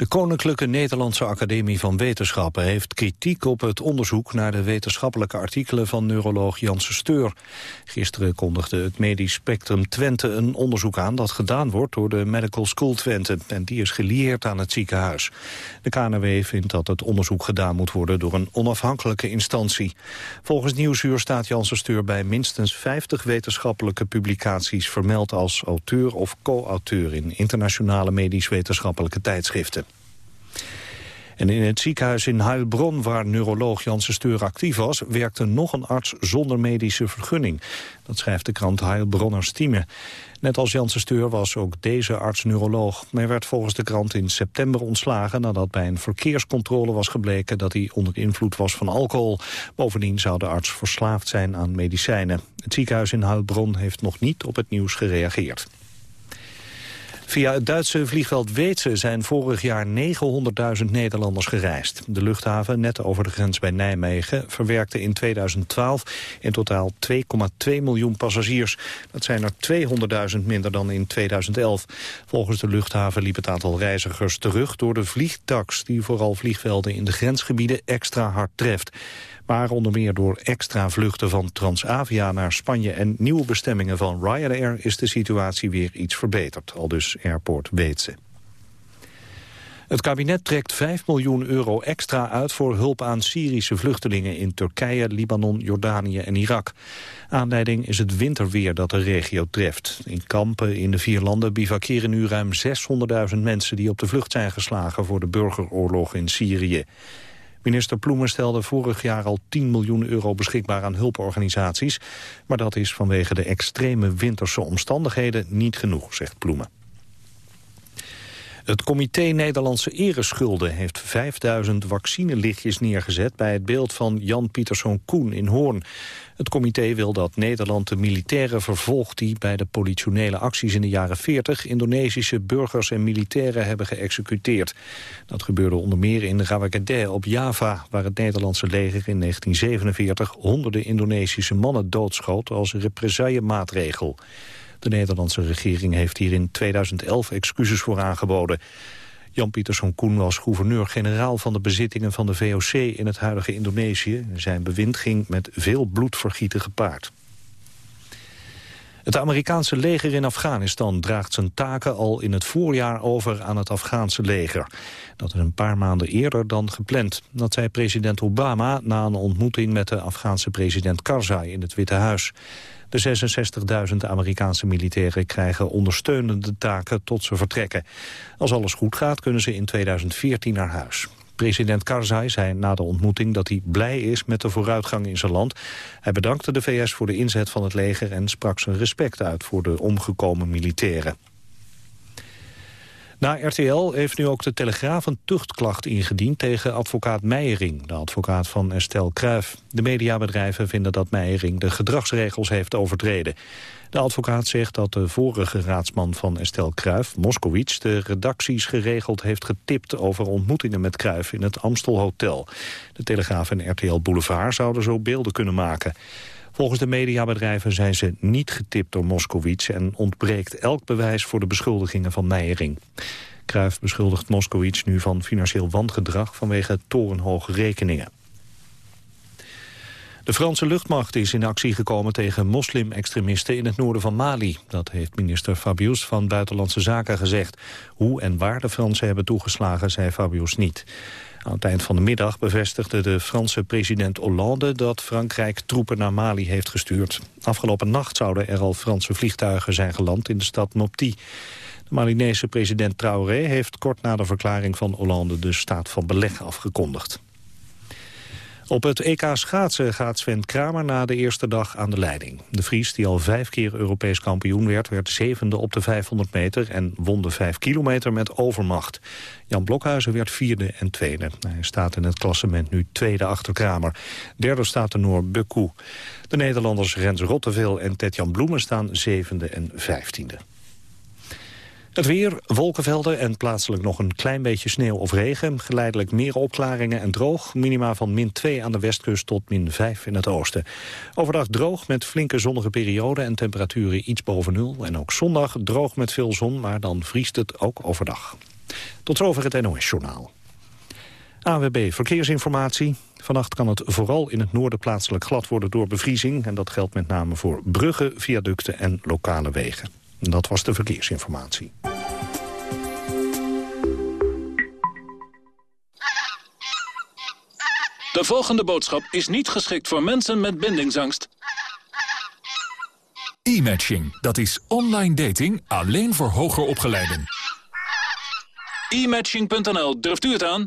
De Koninklijke Nederlandse Academie van Wetenschappen heeft kritiek op het onderzoek naar de wetenschappelijke artikelen van neuroloog Janssen Steur. Gisteren kondigde het Medisch Spectrum Twente een onderzoek aan dat gedaan wordt door de Medical School Twente en die is gelieerd aan het ziekenhuis. De KNW vindt dat het onderzoek gedaan moet worden door een onafhankelijke instantie. Volgens Nieuwsuur staat Janssen Steur bij minstens 50 wetenschappelijke publicaties vermeld als auteur of co-auteur in internationale medisch-wetenschappelijke tijdschriften. En in het ziekenhuis in Heilbronn, waar neuroloog Janssen Steur actief was... werkte nog een arts zonder medische vergunning. Dat schrijft de krant Heilbronner Stieme. Net als Janssen Steur was ook deze arts neuroloog. Hij werd volgens de krant in september ontslagen... nadat bij een verkeerscontrole was gebleken dat hij onder invloed was van alcohol. Bovendien zou de arts verslaafd zijn aan medicijnen. Het ziekenhuis in Heilbronn heeft nog niet op het nieuws gereageerd. Via het Duitse vliegveld Weetse zijn vorig jaar 900.000 Nederlanders gereisd. De luchthaven, net over de grens bij Nijmegen, verwerkte in 2012 in totaal 2,2 miljoen passagiers. Dat zijn er 200.000 minder dan in 2011. Volgens de luchthaven liep het aantal reizigers terug door de vliegtax... die vooral vliegvelden in de grensgebieden extra hard treft. Maar onder meer door extra vluchten van Transavia naar Spanje... en nieuwe bestemmingen van Ryanair is de situatie weer iets verbeterd. Al dus Airport Weetse. Het kabinet trekt 5 miljoen euro extra uit voor hulp aan Syrische vluchtelingen in Turkije, Libanon, Jordanië en Irak. Aanleiding is het winterweer dat de regio treft. In kampen in de vier landen bivakeren nu ruim 600.000 mensen die op de vlucht zijn geslagen voor de burgeroorlog in Syrië. Minister Ploemen stelde vorig jaar al 10 miljoen euro beschikbaar aan hulporganisaties. Maar dat is vanwege de extreme winterse omstandigheden niet genoeg, zegt Ploemen. Het comité Nederlandse Ereschulden heeft 5000 vaccinelichtjes neergezet... bij het beeld van Jan Pieterszoon Koen in Hoorn. Het comité wil dat Nederland de militairen vervolgt... die bij de politionele acties in de jaren 40... Indonesische burgers en militairen hebben geëxecuteerd. Dat gebeurde onder meer in Rawagede op Java... waar het Nederlandse leger in 1947 honderden Indonesische mannen doodschoot... als represaillemaatregel. De Nederlandse regering heeft hier in 2011 excuses voor aangeboden. Jan Pieterszoon Koen was gouverneur-generaal van de bezittingen van de VOC in het huidige Indonesië. Zijn bewind ging met veel bloedvergieten gepaard. Het Amerikaanse leger in Afghanistan draagt zijn taken al in het voorjaar over aan het Afghaanse leger. Dat is een paar maanden eerder dan gepland. Dat zei president Obama na een ontmoeting met de Afghaanse president Karzai in het Witte Huis. De 66.000 Amerikaanse militairen krijgen ondersteunende taken tot ze vertrekken. Als alles goed gaat kunnen ze in 2014 naar huis. President Karzai zei na de ontmoeting dat hij blij is met de vooruitgang in zijn land. Hij bedankte de VS voor de inzet van het leger en sprak zijn respect uit voor de omgekomen militairen. Na RTL heeft nu ook de Telegraaf een tuchtklacht ingediend tegen advocaat Meijering, de advocaat van Estelle Kruijf. De mediabedrijven vinden dat Meijering de gedragsregels heeft overtreden. De advocaat zegt dat de vorige raadsman van Estelle Kruijf, Moskowitz, de redacties geregeld heeft getipt over ontmoetingen met Kruijf in het Amstel Hotel. De Telegraaf en RTL Boulevard zouden zo beelden kunnen maken. Volgens de mediabedrijven zijn ze niet getipt door Moskowitz... en ontbreekt elk bewijs voor de beschuldigingen van Meijering. Kruijf beschuldigt Moskowitz nu van financieel wangedrag... vanwege torenhoge rekeningen. De Franse luchtmacht is in actie gekomen tegen moslim-extremisten in het noorden van Mali. Dat heeft minister Fabius van Buitenlandse Zaken gezegd. Hoe en waar de Fransen hebben toegeslagen, zei Fabius niet. Aan het eind van de middag bevestigde de Franse president Hollande dat Frankrijk troepen naar Mali heeft gestuurd. Afgelopen nacht zouden er al Franse vliegtuigen zijn geland in de stad Mopti. De Malinese president Traoré heeft kort na de verklaring van Hollande de staat van beleg afgekondigd. Op het EK schaatsen gaat Sven Kramer na de eerste dag aan de leiding. De Vries, die al vijf keer Europees kampioen werd, werd zevende op de 500 meter en won de 5 kilometer met overmacht. Jan Blokhuizen werd vierde en tweede. Hij staat in het klassement nu tweede achter Kramer. Derde staat de Noor Bekou. De Nederlanders Rens Rotteveel en Tetjan Bloemen staan zevende en vijftiende. Het weer, wolkenvelden en plaatselijk nog een klein beetje sneeuw of regen. Geleidelijk meer opklaringen en droog. Minima van min 2 aan de westkust tot min 5 in het oosten. Overdag droog met flinke zonnige perioden en temperaturen iets boven nul. En ook zondag droog met veel zon, maar dan vriest het ook overdag. Tot zover het NOS-journaal. AWB Verkeersinformatie. Vannacht kan het vooral in het noorden plaatselijk glad worden door bevriezing. En dat geldt met name voor bruggen, viaducten en lokale wegen. Dat was de verkeersinformatie. De volgende boodschap is niet geschikt voor mensen met bindingsangst. E-matching, dat is online dating alleen voor hoger opgeleiden. E-matching.nl, durft u het aan?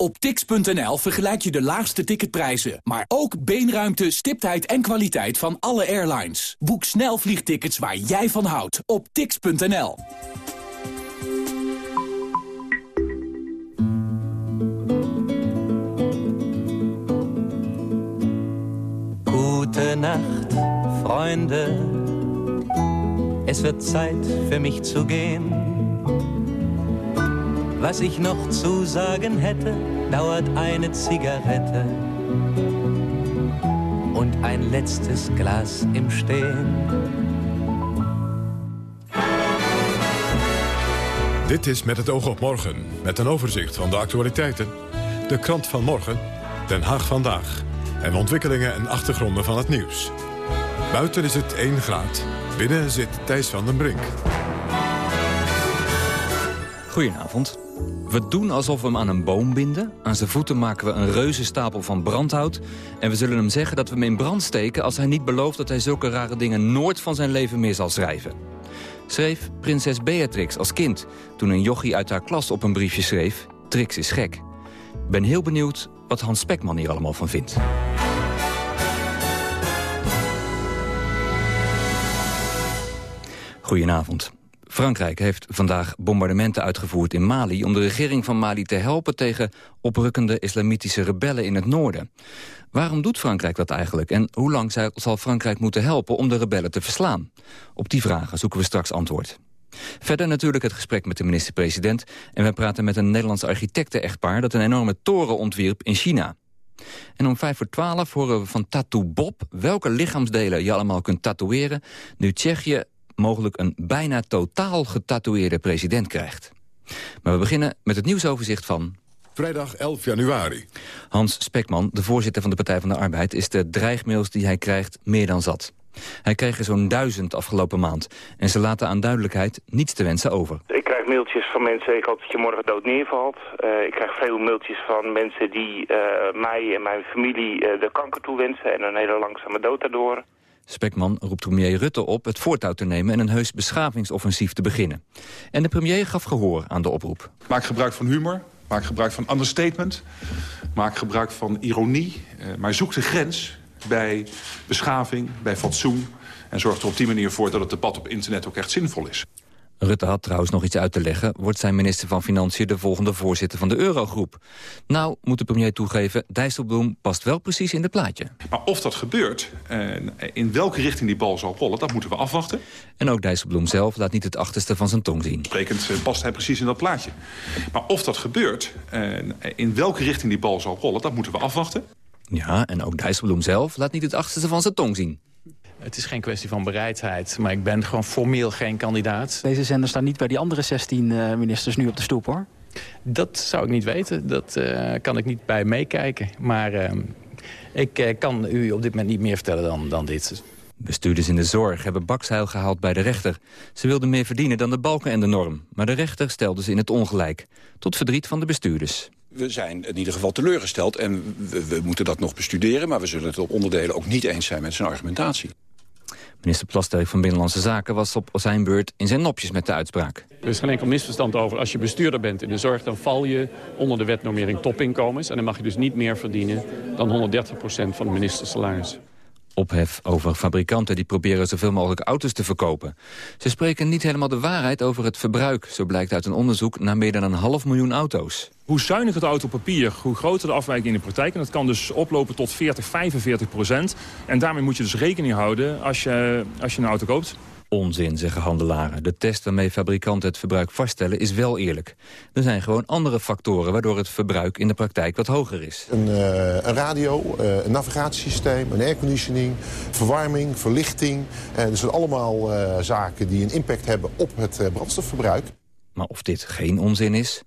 Op tix.nl vergelijk je de laagste ticketprijzen, maar ook beenruimte, stiptheid en kwaliteit van alle airlines. Boek snel vliegtickets waar jij van houdt op tix.nl. Gute Nacht, Freunde. Es wird Zeit für mich zu gehen. Was ich noch zu sagen hätte, dauert eine Zigarette und ein letztes Glas im Stehen. Dit is Met het oog op morgen, met een overzicht van de actualiteiten. De krant van morgen, Den Haag vandaag. En ontwikkelingen en achtergronden van het nieuws. Buiten is het 1 graad. Binnen zit Thijs van den Brink. Goedenavond. We doen alsof we hem aan een boom binden. Aan zijn voeten maken we een reuze stapel van brandhout. En we zullen hem zeggen dat we hem in brand steken... als hij niet belooft dat hij zulke rare dingen nooit van zijn leven meer zal schrijven. Schreef prinses Beatrix als kind... toen een jochie uit haar klas op een briefje schreef... Trix is gek. Ben heel benieuwd wat Hans Spekman hier allemaal van vindt. Goedenavond. Frankrijk heeft vandaag bombardementen uitgevoerd in Mali... om de regering van Mali te helpen tegen oprukkende islamitische rebellen in het noorden. Waarom doet Frankrijk dat eigenlijk? En hoe lang zal Frankrijk moeten helpen om de rebellen te verslaan? Op die vragen zoeken we straks antwoord. Verder natuurlijk het gesprek met de minister-president... en we praten met een Nederlands architecten-echtpaar... dat een enorme toren ontwierp in China. En om vijf voor twaalf horen we van Tattoo Bob... welke lichaamsdelen je allemaal kunt tatoeëren... nu Tsjechië mogelijk een bijna totaal getatoeëerde president krijgt. Maar we beginnen met het nieuwsoverzicht van... Vrijdag 11 januari. Hans Spekman, de voorzitter van de Partij van de Arbeid... is de dreigmails die hij krijgt meer dan zat. Hij kreeg er zo'n duizend afgelopen maand. En ze laten aan duidelijkheid niets te wensen over. Ik krijg mailtjes van mensen, ik hoop dat je morgen dood neervalt. Uh, ik krijg veel mailtjes van mensen die uh, mij en mijn familie uh, de kanker toewensen... en een hele langzame dood daardoor. Spekman roept premier Rutte op het voortouw te nemen... en een heus beschavingsoffensief te beginnen. En de premier gaf gehoor aan de oproep. Maak gebruik van humor, maak gebruik van understatement... maak gebruik van ironie, maar zoek de grens bij beschaving, bij fatsoen... en zorg er op die manier voor dat het debat op internet ook echt zinvol is. Rutte had trouwens nog iets uit te leggen. Wordt zijn minister van Financiën de volgende voorzitter van de Eurogroep? Nou, moet de premier toegeven, Dijsselbloem past wel precies in het plaatje. Maar of dat gebeurt, in welke richting die bal zal rollen, dat moeten we afwachten. En ook Dijsselbloem zelf laat niet het achterste van zijn tong zien. Sprekend past hij precies in dat plaatje. Maar of dat gebeurt, in welke richting die bal zal rollen, dat moeten we afwachten. Ja, en ook Dijsselbloem zelf laat niet het achterste van zijn tong zien. Het is geen kwestie van bereidheid, maar ik ben gewoon formeel geen kandidaat. Deze zender staat niet bij die andere 16 uh, ministers nu op de stoep, hoor. Dat zou ik niet weten. Dat uh, kan ik niet bij meekijken. Maar uh, ik kan u op dit moment niet meer vertellen dan, dan dit. Bestuurders in de zorg hebben bakzeil gehaald bij de rechter. Ze wilden meer verdienen dan de balken en de norm. Maar de rechter stelde ze in het ongelijk. Tot verdriet van de bestuurders. We zijn in ieder geval teleurgesteld en we, we moeten dat nog bestuderen... maar we zullen het op onderdelen ook niet eens zijn met zijn argumentatie. Minister Plasterk van Binnenlandse Zaken was op zijn beurt in zijn nopjes met de uitspraak. Er is geen enkel misverstand over. Als je bestuurder bent in de zorg, dan val je onder de wetnormering topinkomens. En dan mag je dus niet meer verdienen dan 130% van de ministersalaris ophef over fabrikanten die proberen zoveel mogelijk auto's te verkopen. Ze spreken niet helemaal de waarheid over het verbruik, zo blijkt uit een onderzoek naar meer dan een half miljoen auto's. Hoe zuinig het autopapier, hoe groter de afwijking in de praktijk. En dat kan dus oplopen tot 40, 45 procent. En daarmee moet je dus rekening houden als je, als je een auto koopt. Onzin, zeggen handelaren. De test waarmee fabrikanten het verbruik vaststellen is wel eerlijk. Er zijn gewoon andere factoren waardoor het verbruik in de praktijk wat hoger is. Een, uh, een radio, uh, een navigatiesysteem, een airconditioning, verwarming, verlichting. Uh, dat zijn allemaal zaken die een impact hebben op het brandstofverbruik. Maar of dit geen onzin is?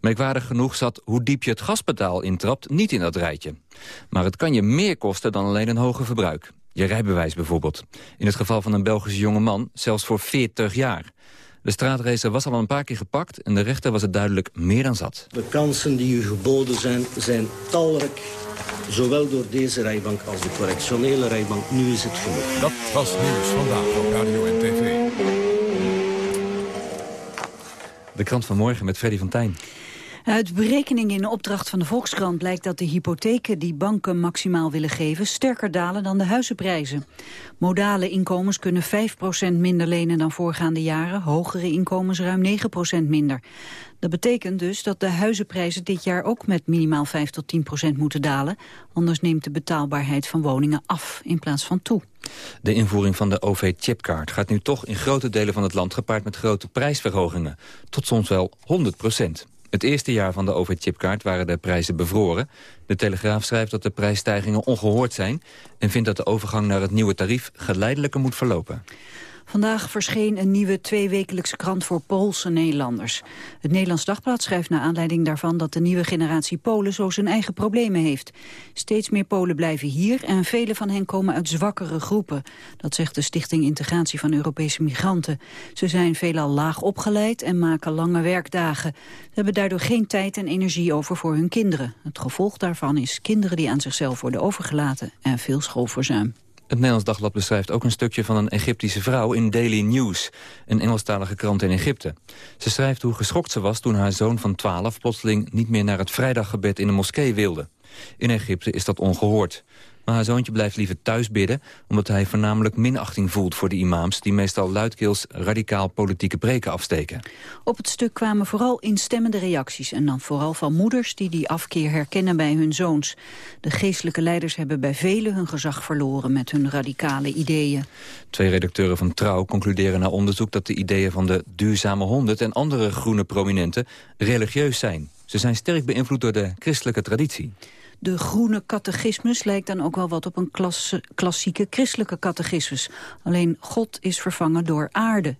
Merkwaardig genoeg zat hoe diep je het gaspedaal intrapt niet in dat rijtje. Maar het kan je meer kosten dan alleen een hoger verbruik. Je rijbewijs bijvoorbeeld. In het geval van een Belgische jongeman zelfs voor 40 jaar. De straatracer was al een paar keer gepakt en de rechter was het duidelijk meer dan zat. De kansen die u geboden zijn, zijn talrijk. Zowel door deze rijbank als de correctionele rijbank. Nu is het genoeg. Dat was Nieuws Vandaag op Radio en TV. De krant van morgen met Freddy van Tijn. Uit berekeningen in opdracht van de Volkskrant blijkt dat de hypotheken die banken maximaal willen geven sterker dalen dan de huizenprijzen. Modale inkomens kunnen 5% minder lenen dan voorgaande jaren, hogere inkomens ruim 9% minder. Dat betekent dus dat de huizenprijzen dit jaar ook met minimaal 5 tot 10% moeten dalen. Anders neemt de betaalbaarheid van woningen af in plaats van toe. De invoering van de OV-chipkaart gaat nu toch in grote delen van het land gepaard met grote prijsverhogingen. Tot soms wel 100 procent. Het eerste jaar van de OV-chipkaart waren de prijzen bevroren. De Telegraaf schrijft dat de prijsstijgingen ongehoord zijn... en vindt dat de overgang naar het nieuwe tarief geleidelijker moet verlopen. Vandaag verscheen een nieuwe tweewekelijkse krant voor Poolse Nederlanders. Het Nederlands Dagblad schrijft naar aanleiding daarvan dat de nieuwe generatie Polen zo zijn eigen problemen heeft. Steeds meer Polen blijven hier en vele van hen komen uit zwakkere groepen. Dat zegt de Stichting Integratie van Europese Migranten. Ze zijn veelal laag opgeleid en maken lange werkdagen. Ze hebben daardoor geen tijd en energie over voor hun kinderen. Het gevolg daarvan is kinderen die aan zichzelf worden overgelaten en veel schoolverzuim. Het Nederlands Dagblad beschrijft ook een stukje van een Egyptische vrouw in Daily News, een Engelstalige krant in Egypte. Ze schrijft hoe geschokt ze was toen haar zoon van 12 plotseling niet meer naar het vrijdaggebed in de moskee wilde. In Egypte is dat ongehoord. Maar haar zoontje blijft liever thuis bidden... omdat hij voornamelijk minachting voelt voor de imams... die meestal luidkeels radicaal politieke preken afsteken. Op het stuk kwamen vooral instemmende reacties... en dan vooral van moeders die die afkeer herkennen bij hun zoons. De geestelijke leiders hebben bij velen hun gezag verloren... met hun radicale ideeën. Twee redacteuren van Trouw concluderen na onderzoek... dat de ideeën van de Duurzame Honderd en andere groene prominenten religieus zijn. Ze zijn sterk beïnvloed door de christelijke traditie. De groene catechismus lijkt dan ook wel wat op een klassieke christelijke catechismus. Alleen God is vervangen door aarde.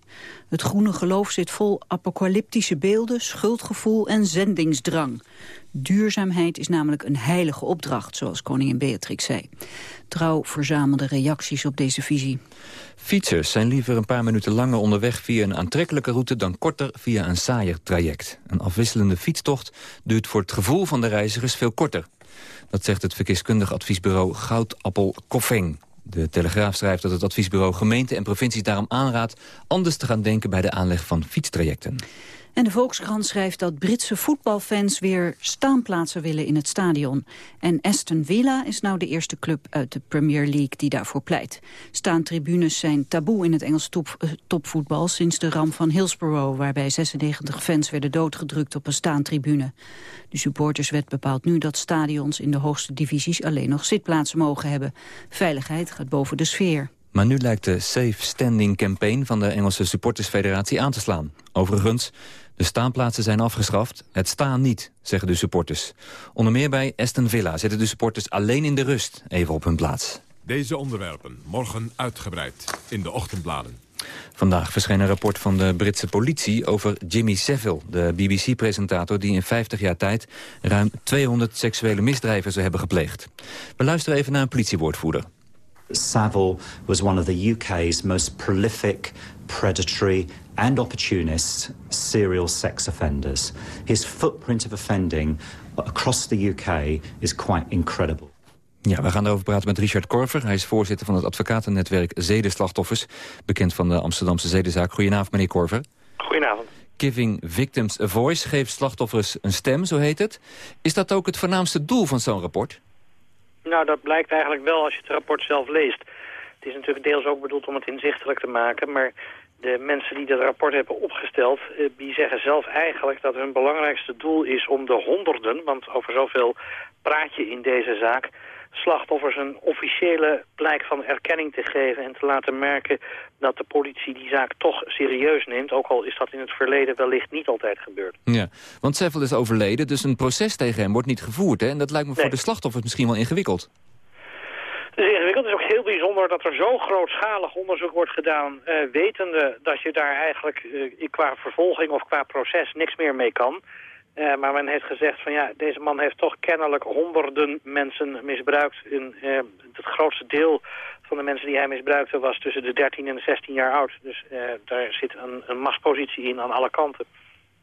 Het groene geloof zit vol apocalyptische beelden, schuldgevoel en zendingsdrang. Duurzaamheid is namelijk een heilige opdracht, zoals koningin Beatrix zei. Trouw verzamelde reacties op deze visie. Fietsers zijn liever een paar minuten langer onderweg via een aantrekkelijke route dan korter via een saaier traject. Een afwisselende fietstocht duurt voor het gevoel van de reizigers veel korter. Dat zegt het verkeerskundig adviesbureau Goudappel Koffing. De Telegraaf schrijft dat het adviesbureau gemeente en provincies daarom aanraadt... anders te gaan denken bij de aanleg van fietstrajecten. En de Volkskrant schrijft dat Britse voetbalfans weer staanplaatsen willen in het stadion. En Aston Villa is nou de eerste club uit de Premier League die daarvoor pleit. Staantribunes zijn taboe in het Engelse eh, topvoetbal sinds de ramp van Hillsborough... waarbij 96 fans werden doodgedrukt op een staantribune. De supporterswet bepaalt nu dat stadions in de hoogste divisies alleen nog zitplaatsen mogen hebben. Veiligheid gaat boven de sfeer. Maar nu lijkt de Safe Standing Campaign van de Engelse Supportersfederatie aan te slaan. Overigens, de staanplaatsen zijn afgeschaft, het staan niet, zeggen de supporters. Onder meer bij Aston Villa zitten de supporters alleen in de rust even op hun plaats. Deze onderwerpen morgen uitgebreid in de ochtendbladen. Vandaag verscheen een rapport van de Britse politie over Jimmy Savile... de BBC-presentator die in 50 jaar tijd ruim 200 seksuele misdrijven zou hebben gepleegd. We luisteren even naar een politiewoordvoerder. Savile was one of the UK's most prolific, predatory and opportunist serial sex offenders. His footprint of offending across the UK is quite incredible. Ja, we gaan erover praten met Richard Korver. Hij is voorzitter van het advocatennetwerk Zedenslachtoffers. Bekend van de Amsterdamse zedenzaak. Goedenavond, meneer Korver. Goedenavond. Giving Victims a Voice geeft slachtoffers een stem, zo heet het. Is dat ook het voornaamste doel van zo'n rapport? Nou, dat blijkt eigenlijk wel als je het rapport zelf leest. Het is natuurlijk deels ook bedoeld om het inzichtelijk te maken... maar de mensen die dat rapport hebben opgesteld... Eh, die zeggen zelf eigenlijk dat hun belangrijkste doel is om de honderden... want over zoveel praat je in deze zaak slachtoffers een officiële blijk van erkenning te geven... en te laten merken dat de politie die zaak toch serieus neemt... ook al is dat in het verleden wellicht niet altijd gebeurd. Ja, want Seffel is overleden, dus een proces tegen hem wordt niet gevoerd. Hè? En dat lijkt me voor de slachtoffers misschien wel ingewikkeld. Het is ingewikkeld. Het is ook heel bijzonder dat er zo grootschalig onderzoek wordt gedaan... Uh, wetende dat je daar eigenlijk uh, qua vervolging of qua proces niks meer mee kan... Uh, maar men heeft gezegd van ja, deze man heeft toch kennelijk honderden mensen misbruikt. In, het grootste deel van de mensen die hij misbruikte was tussen de 13 en de 16 jaar oud. Dus daar zit een, een machtspositie in aan alle kanten.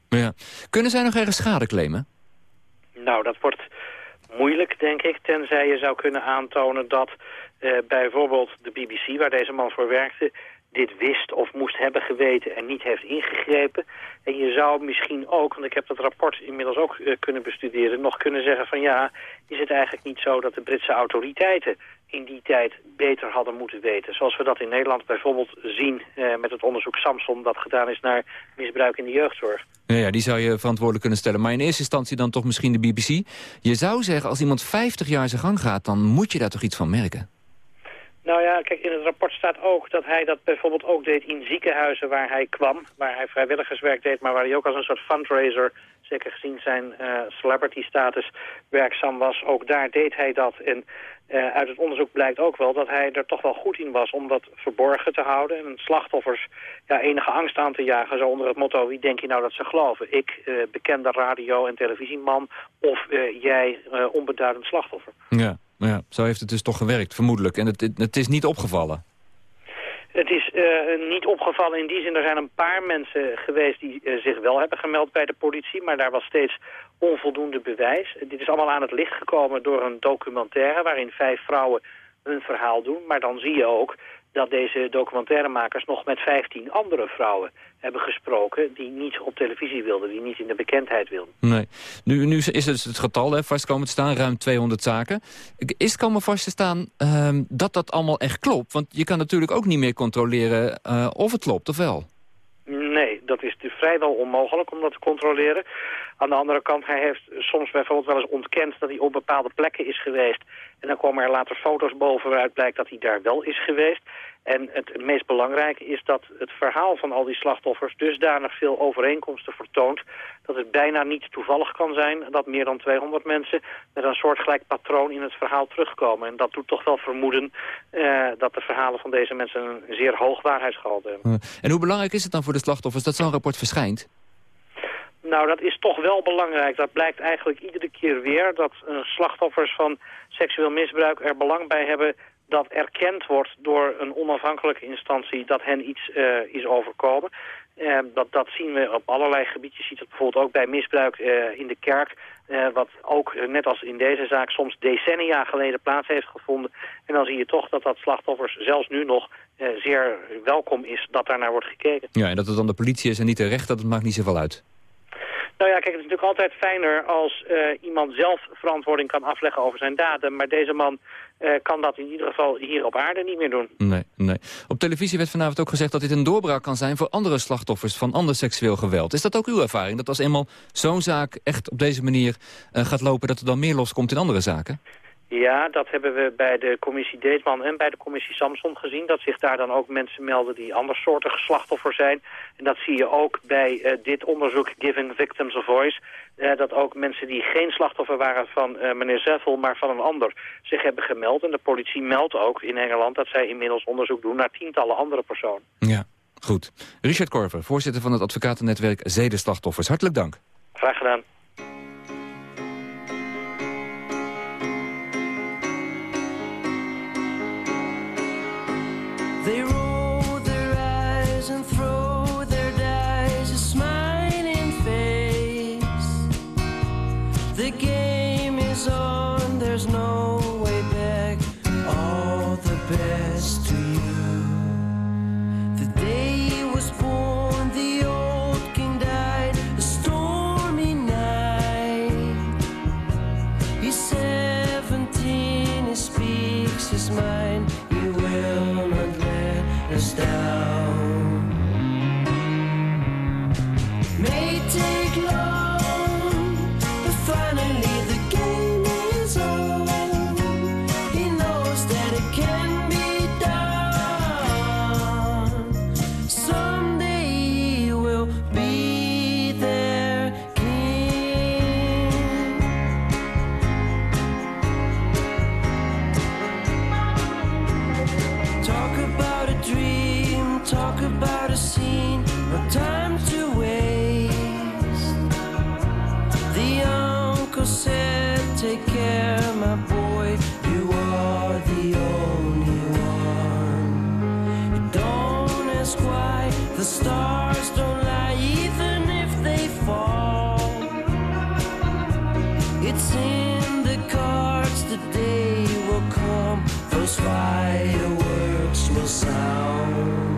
Ja. Kunnen zij nog ergens schade claimen? Nou, dat wordt moeilijk, denk ik. Tenzij je zou kunnen aantonen dat bijvoorbeeld de BBC, waar deze man voor werkte dit wist of moest hebben geweten en niet heeft ingegrepen. En je zou misschien ook, want ik heb dat rapport inmiddels ook uh, kunnen bestuderen... nog kunnen zeggen van ja, is het eigenlijk niet zo dat de Britse autoriteiten in die tijd beter hadden moeten weten. Zoals we dat in Nederland bijvoorbeeld zien uh, met het onderzoek Samson... dat gedaan is naar misbruik in de jeugdzorg. Ja, ja, die zou je verantwoordelijk kunnen stellen. Maar in eerste instantie dan toch misschien de BBC. Je zou zeggen, als iemand 50 jaar zijn gang gaat... dan moet je daar toch iets van merken? Nou ja, kijk, in het rapport staat ook dat hij dat bijvoorbeeld ook deed in ziekenhuizen waar hij kwam. Waar hij vrijwilligerswerk deed, maar waar hij ook als een soort fundraiser, zeker gezien zijn uh, celebrity status, werkzaam was. Ook daar deed hij dat. En uh, uit het onderzoek blijkt ook wel dat hij er toch wel goed in was om dat verborgen te houden. En slachtoffers ja, enige angst aan te jagen, zo onder het motto, wie denk je nou dat ze geloven? Ik, uh, bekende radio- en televisieman of jij, onbeduidend slachtoffer. Ja. Ja, zo heeft het dus toch gewerkt, vermoedelijk. En het, het, is niet opgevallen. Het is uh, niet opgevallen in die zin. Er zijn een paar mensen geweest die uh, zich wel hebben gemeld bij de politie. Maar daar was steeds onvoldoende bewijs. dit is allemaal aan het licht gekomen door een documentaire... waarin vijf vrouwen hun verhaal doen. Maar dan zie je ook dat deze documentairemakers nog met 15 andere vrouwen hebben gesproken... die niet op televisie wilden, die niet in de bekendheid wilden. Nee. Nu, nu is het, het getal hè, vast komen te staan, ruim 200 zaken. Is het komen vast te staan uh, dat dat allemaal echt klopt? Want je kan natuurlijk ook niet meer controleren uh, of het klopt, of wel? Dat is vrijwel onmogelijk om dat te controleren. Aan de andere kant, hij heeft soms bijvoorbeeld wel eens ontkend dat hij op bepaalde plekken is geweest. En dan komen er later foto's bovenuit, blijkt dat hij daar wel is geweest. En het meest belangrijke is dat het verhaal van al die slachtoffers dusdanig veel overeenkomsten vertoont... dat het bijna niet toevallig kan zijn dat meer dan 200 mensen met een soortgelijk patroon in het verhaal terugkomen. En dat doet toch wel vermoeden uh, dat de verhalen van deze mensen een zeer hoog waarheidsgehalte hebben. En hoe belangrijk is het dan voor de slachtoffers dat zo'n rapport verschijnt? Nou, dat is toch wel belangrijk. Dat blijkt eigenlijk iedere keer weer dat uh, slachtoffers van seksueel misbruik er belang bij hebben dat erkend wordt door een onafhankelijke instantie dat hen iets uh, is overkomen. Uh, dat, dat zien we op allerlei gebieden. Je ziet het bijvoorbeeld ook bij misbruik uh, in de kerk. wat ook, net als in deze zaak, soms decennia geleden plaats heeft gevonden. En dan zie je toch dat dat slachtoffers zelfs nu nog zeer welkom is dat daar naar wordt gekeken. Ja, en dat het dan de politie is en niet de rechter, dat maakt niet zoveel uit. Nou ja, kijk, het is natuurlijk altijd fijner als uh, iemand zelf verantwoording kan afleggen over zijn daden. Maar deze man uh, kan dat in ieder geval hier op aarde niet meer doen. Nee, nee. Op televisie werd vanavond ook gezegd dat dit een doorbraak kan zijn voor andere slachtoffers van ander seksueel geweld. Is dat ook uw ervaring? Dat als eenmaal zo'n zaak echt op deze manier uh, gaat lopen, dat er dan meer loskomt in andere zaken? Ja, dat hebben we bij de commissie Deetman en bij de commissie Samson gezien. Dat zich daar dan ook mensen melden die andersoortige slachtoffer zijn. En dat zie je ook bij uh, dit onderzoek Giving Victims a Voice. Uh, dat ook mensen die geen slachtoffer waren van uh, meneer Zeffel, maar van een ander, zich hebben gemeld. En de politie meldt ook in Engeland dat zij inmiddels onderzoek doen naar tientallen andere personen. Ja, goed. Richard Korver, voorzitter van het advocatennetwerk Zedenslachtoffers. Hartelijk dank. Graag gedaan. The stars don't lie, even if they fall. It's in the cards, the day will come, those fireworks will sound.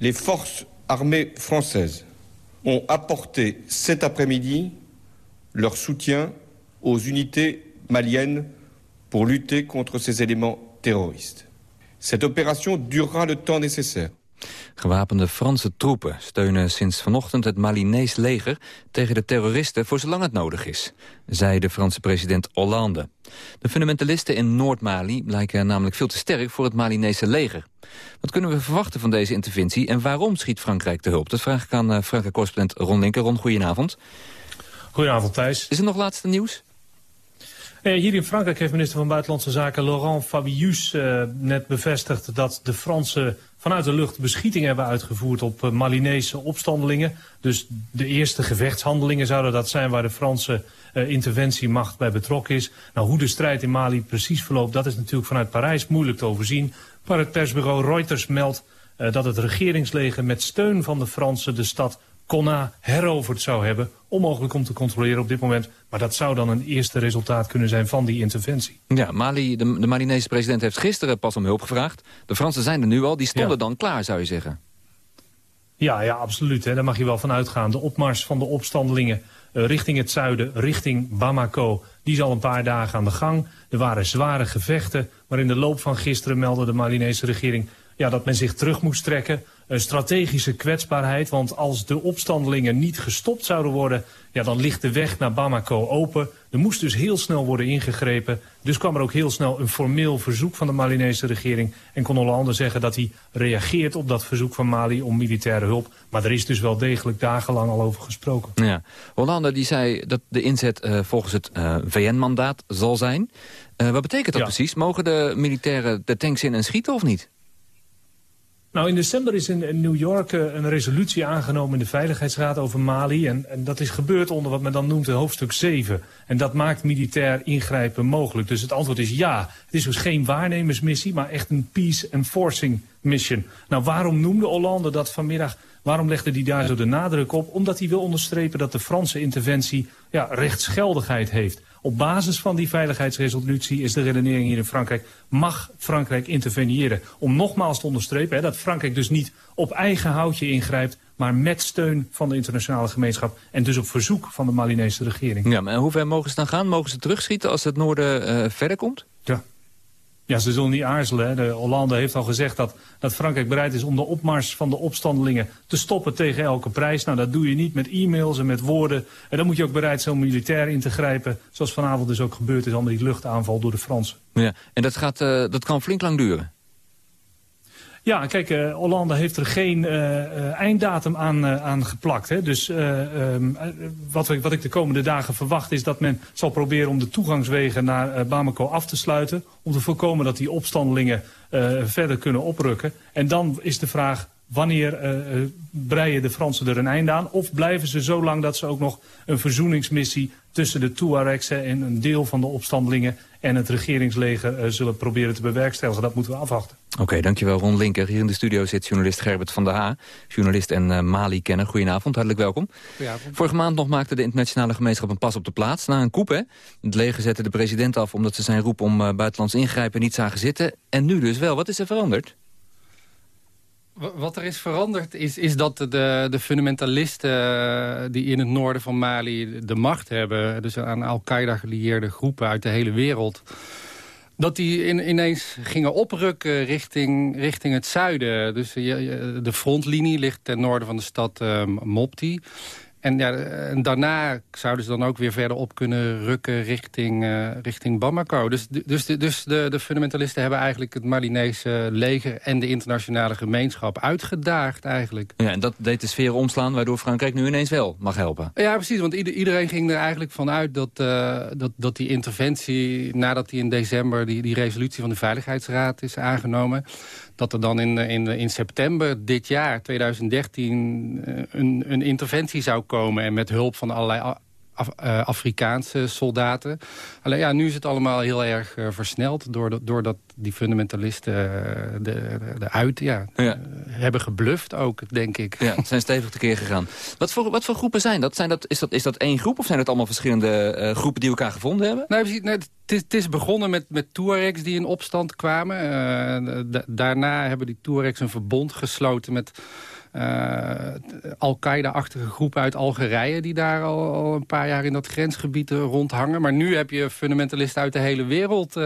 Les forces armées françaises ont apporté cet après-midi leur soutien aux unités maliennes pour lutter contre ces éléments terroristes. Cette opération durera le temps nécessaire. Gewapende Franse troepen steunen sinds vanochtend het Malinees leger tegen de terroristen voor zolang het nodig is, zei de Franse president Hollande. De fundamentalisten in Noord-Mali lijken namelijk veel te sterk voor het Malinese leger. Wat kunnen we verwachten van deze interventie en waarom schiet Frankrijk te hulp? Dat vraag ik aan uh, Frankrijk-correspondent Ron Linker. Ron, goedenavond. Goedenavond Thijs. Is er nog laatste nieuws? Eh, hier in Frankrijk heeft minister van Buitenlandse Zaken Laurent Fabius uh, net bevestigd dat de Fransen vanuit de lucht beschieting hebben uitgevoerd op uh, Malinese opstandelingen. Dus de eerste gevechtshandelingen zouden dat zijn waar de Franse uh, interventiemacht bij betrokken is. Nou, hoe de strijd in Mali precies verloopt, dat is natuurlijk vanuit Parijs moeilijk te overzien. Maar het persbureau Reuters meldt dat het regeringsleger met steun van de Fransen de stad Konna heroverd zou hebben. Onmogelijk om te controleren op dit moment. Maar dat zou dan een eerste resultaat kunnen zijn van die interventie. Ja, Mali, de, de Malinese president heeft gisteren pas om hulp gevraagd. De Fransen zijn er nu al, die stonden ja. dan klaar zou je zeggen. Ja, ja absoluut. Hè. Daar mag je wel van uitgaan. De opmars van de opstandelingen uh, richting het zuiden, richting Bamako... die is al een paar dagen aan de gang. Er waren zware gevechten. Maar in de loop van gisteren meldde de Malinese regering... Ja, dat men zich terug moest trekken. Een strategische kwetsbaarheid, want als de opstandelingen niet gestopt zouden worden... Ja, dan ligt de weg naar Bamako open. Er moest dus heel snel worden ingegrepen. Dus kwam er ook heel snel een formeel verzoek van de Malinese regering. En kon Hollande zeggen dat hij reageert op dat verzoek van Mali om militaire hulp. Maar er is dus wel degelijk dagenlang al over gesproken. Ja. Hollande die zei dat de inzet uh, volgens het uh, VN-mandaat zal zijn. Uh, wat betekent dat ja. precies? Mogen de militairen de tanks in en schieten of niet? Nou, in december is in, New York uh, een resolutie aangenomen in de Veiligheidsraad over Mali. En, en, dat is gebeurd onder wat men dan noemt hoofdstuk 7. En dat maakt militair ingrijpen mogelijk. Dus het antwoord is ja. Het is dus geen waarnemersmissie, maar echt een peace enforcing mission. Nou, waarom noemde Hollande dat vanmiddag? Waarom legde hij daar zo de nadruk op? Omdat hij wil onderstrepen dat de Franse interventie ja, rechtsgeldigheid heeft. Op basis van die veiligheidsresolutie is de redenering hier in Frankrijk... mag Frankrijk interveneren. Om nogmaals te onderstrepen hè, dat Frankrijk dus niet op eigen houtje ingrijpt... maar met steun van de internationale gemeenschap... en dus op verzoek van de Malinese regering. Ja, maar hoe ver mogen ze dan gaan? Mogen ze terugschieten als het noorden uh, verder komt? Ja. Ja, ze zullen niet aarzelen. De Hollande heeft al gezegd dat, dat Frankrijk bereid is om de opmars van de opstandelingen te stoppen tegen elke prijs. Nou, dat doe je niet met e-mails en met woorden. En dan moet je ook bereid zijn om militair in te grijpen. Zoals vanavond dus ook gebeurd is, onder die luchtaanval door de Fransen. Ja, en dat, gaat, uh, dat kan flink lang duren? Ja, kijk, eh, Hollande heeft er geen eh, eh, einddatum aan, eh, aan geplakt. Hè. Dus eh, ehm, eh, wat, wat ik de komende dagen verwacht is dat men zal proberen om de toegangswegen naar Bamako af te sluiten. Om te voorkomen dat die opstandelingen verder kunnen oprukken. En dan is de vraag, wanneer breien de Fransen er een einde aan? Of blijven ze zo lang dat ze ook nog een verzoeningsmissie tussen de Tuaregs hè, en een deel van de opstandelingen en het regeringsleger eh, zullen proberen te bewerkstelligen? Dat moeten we afwachten. Oké, dankjewel Ron Linker. Hier in de studio zit journalist Gerbert van der Ha. Journalist en eh, Mali-kenner. Goedenavond, hartelijk welkom. Goedenavond. Vorige maand nog maakte de internationale gemeenschap een pas op de plaats. Na een coup, hè. Het leger zette de president af omdat ze zijn roep om eh, buitenlands ingrijpen niet zagen zitten. En nu dus wel. Wat is er veranderd? Wa- Wat er is veranderd is, is dat de, de fundamentalisten eh, die in het noorden van Mali de macht hebben... dus aan Al-Qaeda gelieerde groepen uit de hele wereld... dat die in, ineens gingen oprukken richting, richting het zuiden. Dus de frontlinie ligt ten noorden van de stad eh, Mopti... En, ja, en daarna zouden ze dan ook weer verder op kunnen rukken richting, eh, richting Bamako. Dus, dus, de, dus de, de fundamentalisten hebben eigenlijk het Malinese leger... en de internationale gemeenschap uitgedaagd eigenlijk. Ja, en dat deed de sfeer omslaan, waardoor Frankrijk nu ineens wel mag helpen. Ja, precies. Want ieder- iedereen ging er eigenlijk vanuit dat, eh, dat, dat die interventie... nadat die in december die, die resolutie van de Veiligheidsraad is aangenomen... dat er dan in, in, in september dit jaar, 2013, eh, een, een interventie zou komen... en met hulp van allerlei Af- eh, Afrikaanse soldaten. Alleen ja, nu is het allemaal heel erg eh, versneld... Doordat, doordat die fundamentalisten eh, de, de uit ja, Ja. hebben gebluft ook, denk ik. Ja, zijn stevig tekeer gegaan. Wat voor, wat voor groepen zijn dat? Zijn dat, is, dat? is dat één groep of zijn het allemaal verschillende groepen die elkaar gevonden hebben? Nee, precies. Nee, het, is, het is begonnen met, met Tuaregs die in opstand kwamen. Da- daarna hebben die Tuaregs een verbond gesloten met Al-Qaeda-achtige groepen uit Algerije... die daar al, al een paar jaar in dat grensgebied eh, rondhangen. Maar nu heb je fundamentalisten uit de hele wereld...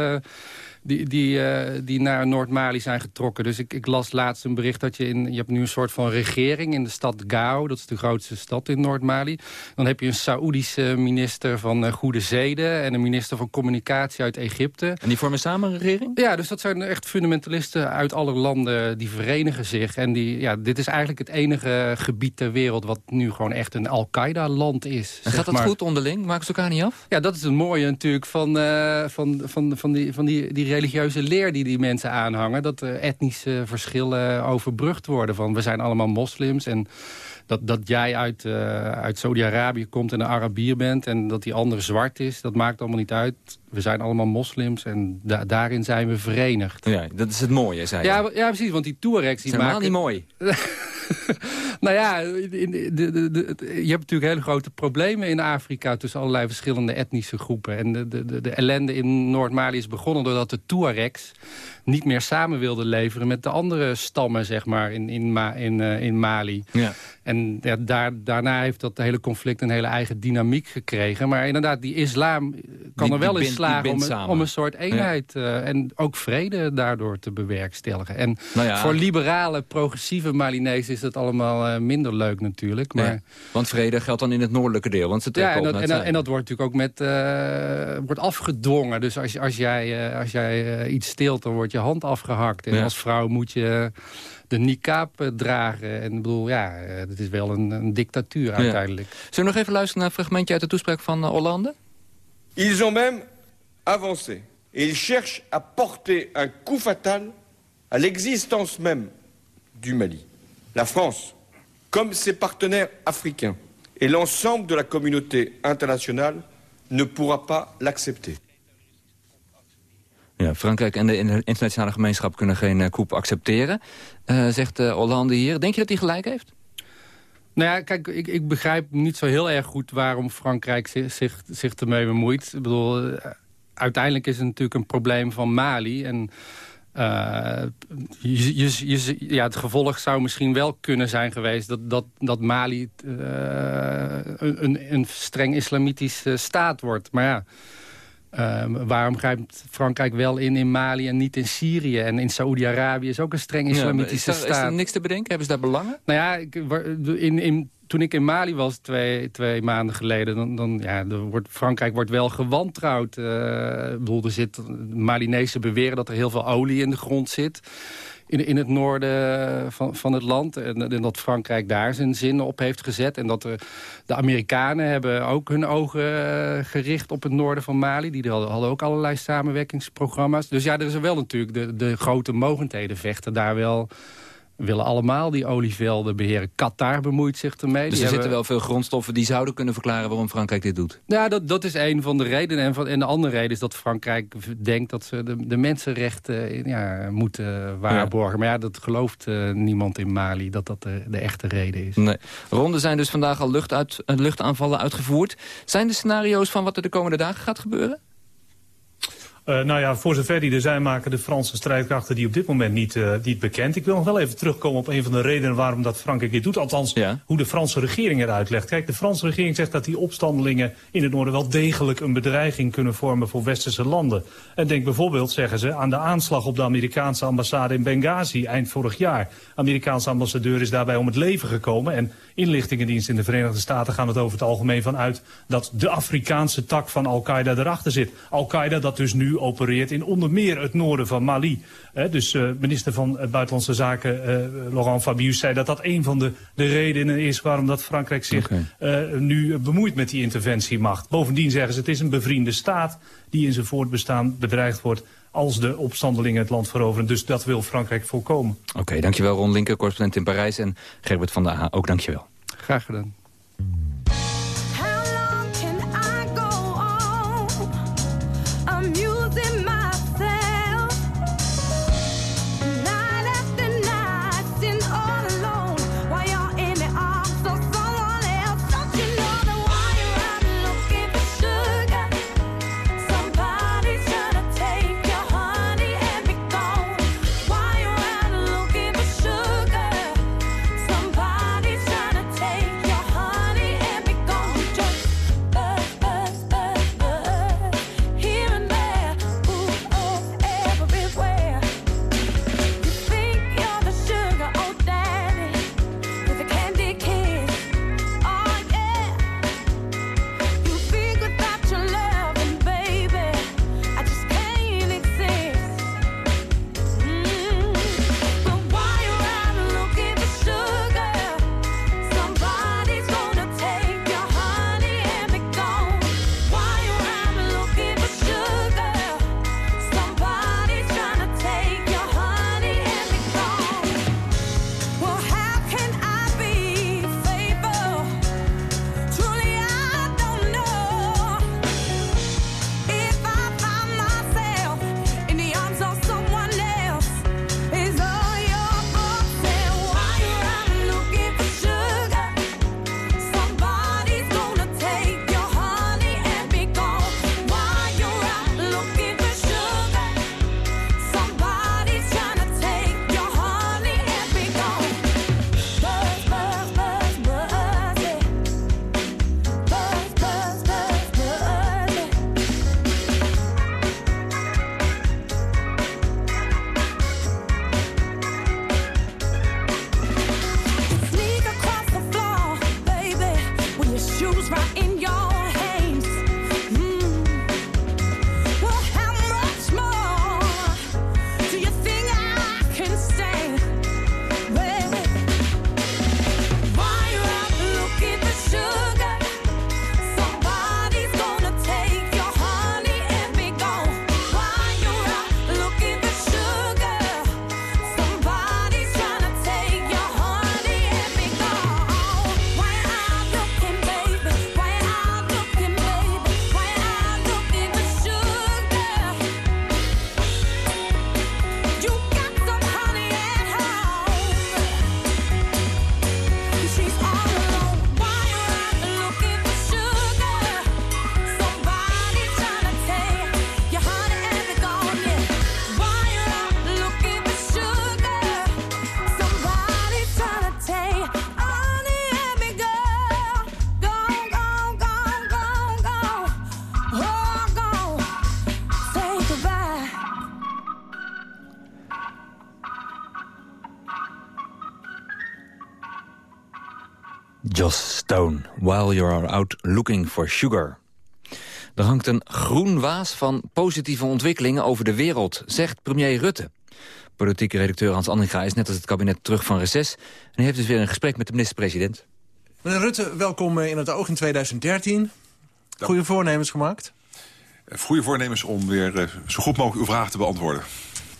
die, die, eh, die naar Noord-Mali zijn getrokken. Dus ik, ik las laatst een bericht dat je in... je hebt nu een soort van regering in de stad Gao. Dat is de grootste stad in Noord-Mali. Dan heb je een Saoedische minister van eh, Goede Zeden... en een minister van Communicatie uit Egypte. En die vormen samen een regering? Ja, dus dat zijn echt fundamentalisten uit alle landen die verenigen zich. En die, ja, dit is eigenlijk het enige gebied ter wereld... wat nu gewoon echt een Al-Qaeda-land is. En gaat dat maar. goed onderling? Maken ze elkaar niet af? Ja, dat is het mooie natuurlijk van, eh, van, van, van, die, van die, die religieuze leer die die mensen aanhangen. Dat er etnische verschillen overbrugd worden. Van we zijn allemaal moslims en dat, dat jij uit, eh, uit Saudi-Arabië komt en een Arabier bent... en dat die andere zwart is, dat maakt allemaal niet uit. We zijn allemaal moslims en da- daarin zijn we verenigd. Ja, dat is het mooie, zei je. Ja, ja, precies, want die Touaregs... Die helemaal maken... niet mooi. nou ja, in de, de, de, je hebt natuurlijk hele grote problemen in Afrika... tussen allerlei verschillende etnische groepen. En de, de, de, de ellende in Noord-Mali is begonnen doordat de Tuaregs... niet meer samen wilden leveren met de andere stammen, zeg maar, in, in, Ma- in, eh, in Mali. Ja. En ja, daar, daarna heeft dat hele conflict een hele eigen dynamiek gekregen. Maar inderdaad, die islam kan Die- er wel in slagen om, een- samen. om een soort eenheid... eh, en ook vrede daardoor te bewerkstelligen. En Nou ja. voor liberale, progressieve Malinezen is dat allemaal eh, minder leuk natuurlijk. Maar, Ja, Want vrede geldt dan in het noordelijke deel, want ze ja, trekken en op dat, naar en, dat, en dat wordt natuurlijk ook met, eh, wordt afgedwongen. Dus als, als jij, eh, als jij eh, iets steelt, dan wordt je hand afgehakt. En Ja. als vrouw moet je de niqab eh, dragen. En ik bedoel, ja, eh, het is wel een, een dictatuur Ja. uiteindelijk. Zullen we nog even luisteren naar een fragmentje uit de toespraak van eh, Hollande? Ils ont même avancé. Et ils cherchent à porter un coup fatal à l'existence même du Mali. La France, comme ses partenaires africains et l'ensemble de la communauté internationale, ne pourra pas l'accepter. Ja, Frankrijk en de in- internationale gemeenschap kunnen geen eh, coup accepteren, eh, zegt eh, Hollande hier. Denk je dat hij gelijk heeft? Nou ja, kijk, ik, ik begrijp niet zo heel erg goed waarom Frankrijk zich, zich, ermee bemoeit. Ik bedoel, eh, uiteindelijk is het natuurlijk een probleem van Mali. En eh, ja, het gevolg zou misschien wel kunnen zijn geweest... dat, dat, dat Mali eh, een, een streng islamitische staat wordt. Maar ja... eh, waarom grijpt Frankrijk wel in in Mali en niet in Syrië? En in Saoedi-Arabië is ook een streng Ja, islamitische is, daar, is staat. er niks te bedenken? Hebben ze daar belangen? Nou ja, in, in, toen ik in Mali was twee, twee maanden geleden... dan, dan ja, wordt, Frankrijk wordt wel gewantrouwd. Ik bedoel, er zit, Malinezen beweren dat er heel veel olie in de grond zit. In, in het noorden van, van het land. En, dat Frankrijk daar zijn zin op heeft gezet. En dat er, de Amerikanen hebben ook hun ogen eh, gericht op het noorden van Mali. Die hadden, hadden ook allerlei samenwerkingsprogramma's. Dus ja, er is wel natuurlijk de, de grote mogendheden vechten daar wel willen allemaal die olievelden beheren. Qatar bemoeit zich ermee. Dus er hebben- zitten wel veel grondstoffen die zouden kunnen verklaren waarom Frankrijk dit doet. Ja, dat, dat is een van de redenen. En, van, en de andere reden is dat Frankrijk denkt dat ze de, de mensenrechten eh, ja, moeten waarborgen. Maar ja, dat gelooft eh, niemand in Mali dat dat de, de echte reden is. Nee. Ronden zijn dus vandaag al lucht uit, eh, luchtaanvallen uitgevoerd. Zijn de scenario's van wat er de komende dagen gaat gebeuren? Eh, nou ja, voor zover die er zijn, maken de Franse strijdkrachten die op dit moment niet, eh, niet bekend. Ik wil nog wel even terugkomen op een van de redenen waarom dat Frankrijk dit doet. Althans, hoe de Franse regering eruit legt. Kijk, de Franse regering zegt dat die opstandelingen in het noorden wel degelijk een bedreiging kunnen vormen voor westerse landen. En denk bijvoorbeeld, zeggen ze, aan de aanslag op de Amerikaanse ambassade in Benghazi eind vorig jaar. Amerikaanse ambassadeur is daarbij om het leven gekomen. En inlichtingendiensten in de Verenigde Staten gaan het over het algemeen van uit dat de Afrikaanse tak van Al-Qaeda erachter zit. Al-Qaeda dat dus nu opereert in onder meer het noorden van Mali. Hè, dus eh, minister van eh, Buitenlandse Zaken eh, Laurent Fabius zei dat dat een van de, de redenen is waarom dat Frankrijk zich eh, nu bemoeit met die interventiemacht. Bovendien zeggen ze het is een bevriende staat die in zijn voortbestaan bedreigd wordt als de opstandelingen het land veroveren. Dus dat wil Frankrijk voorkomen. Oké, dankjewel Ron Linker, correspondent in Parijs. En Gerbert van der A, ook dankjewel. Graag gedaan. While You Are Out Looking for Sugar. Er hangt een groen waas van positieve ontwikkelingen over de wereld, zegt premier Rutte. Politieke redacteur Hans Andringa is net als het kabinet terug van reces. En hij heeft dus weer een gesprek met de minister-president. Meneer Rutte, welkom eh, in het oog in 2013. Goede voornemens gemaakt? Goede voornemens om weer eh, zo goed mogelijk uw vragen te beantwoorden.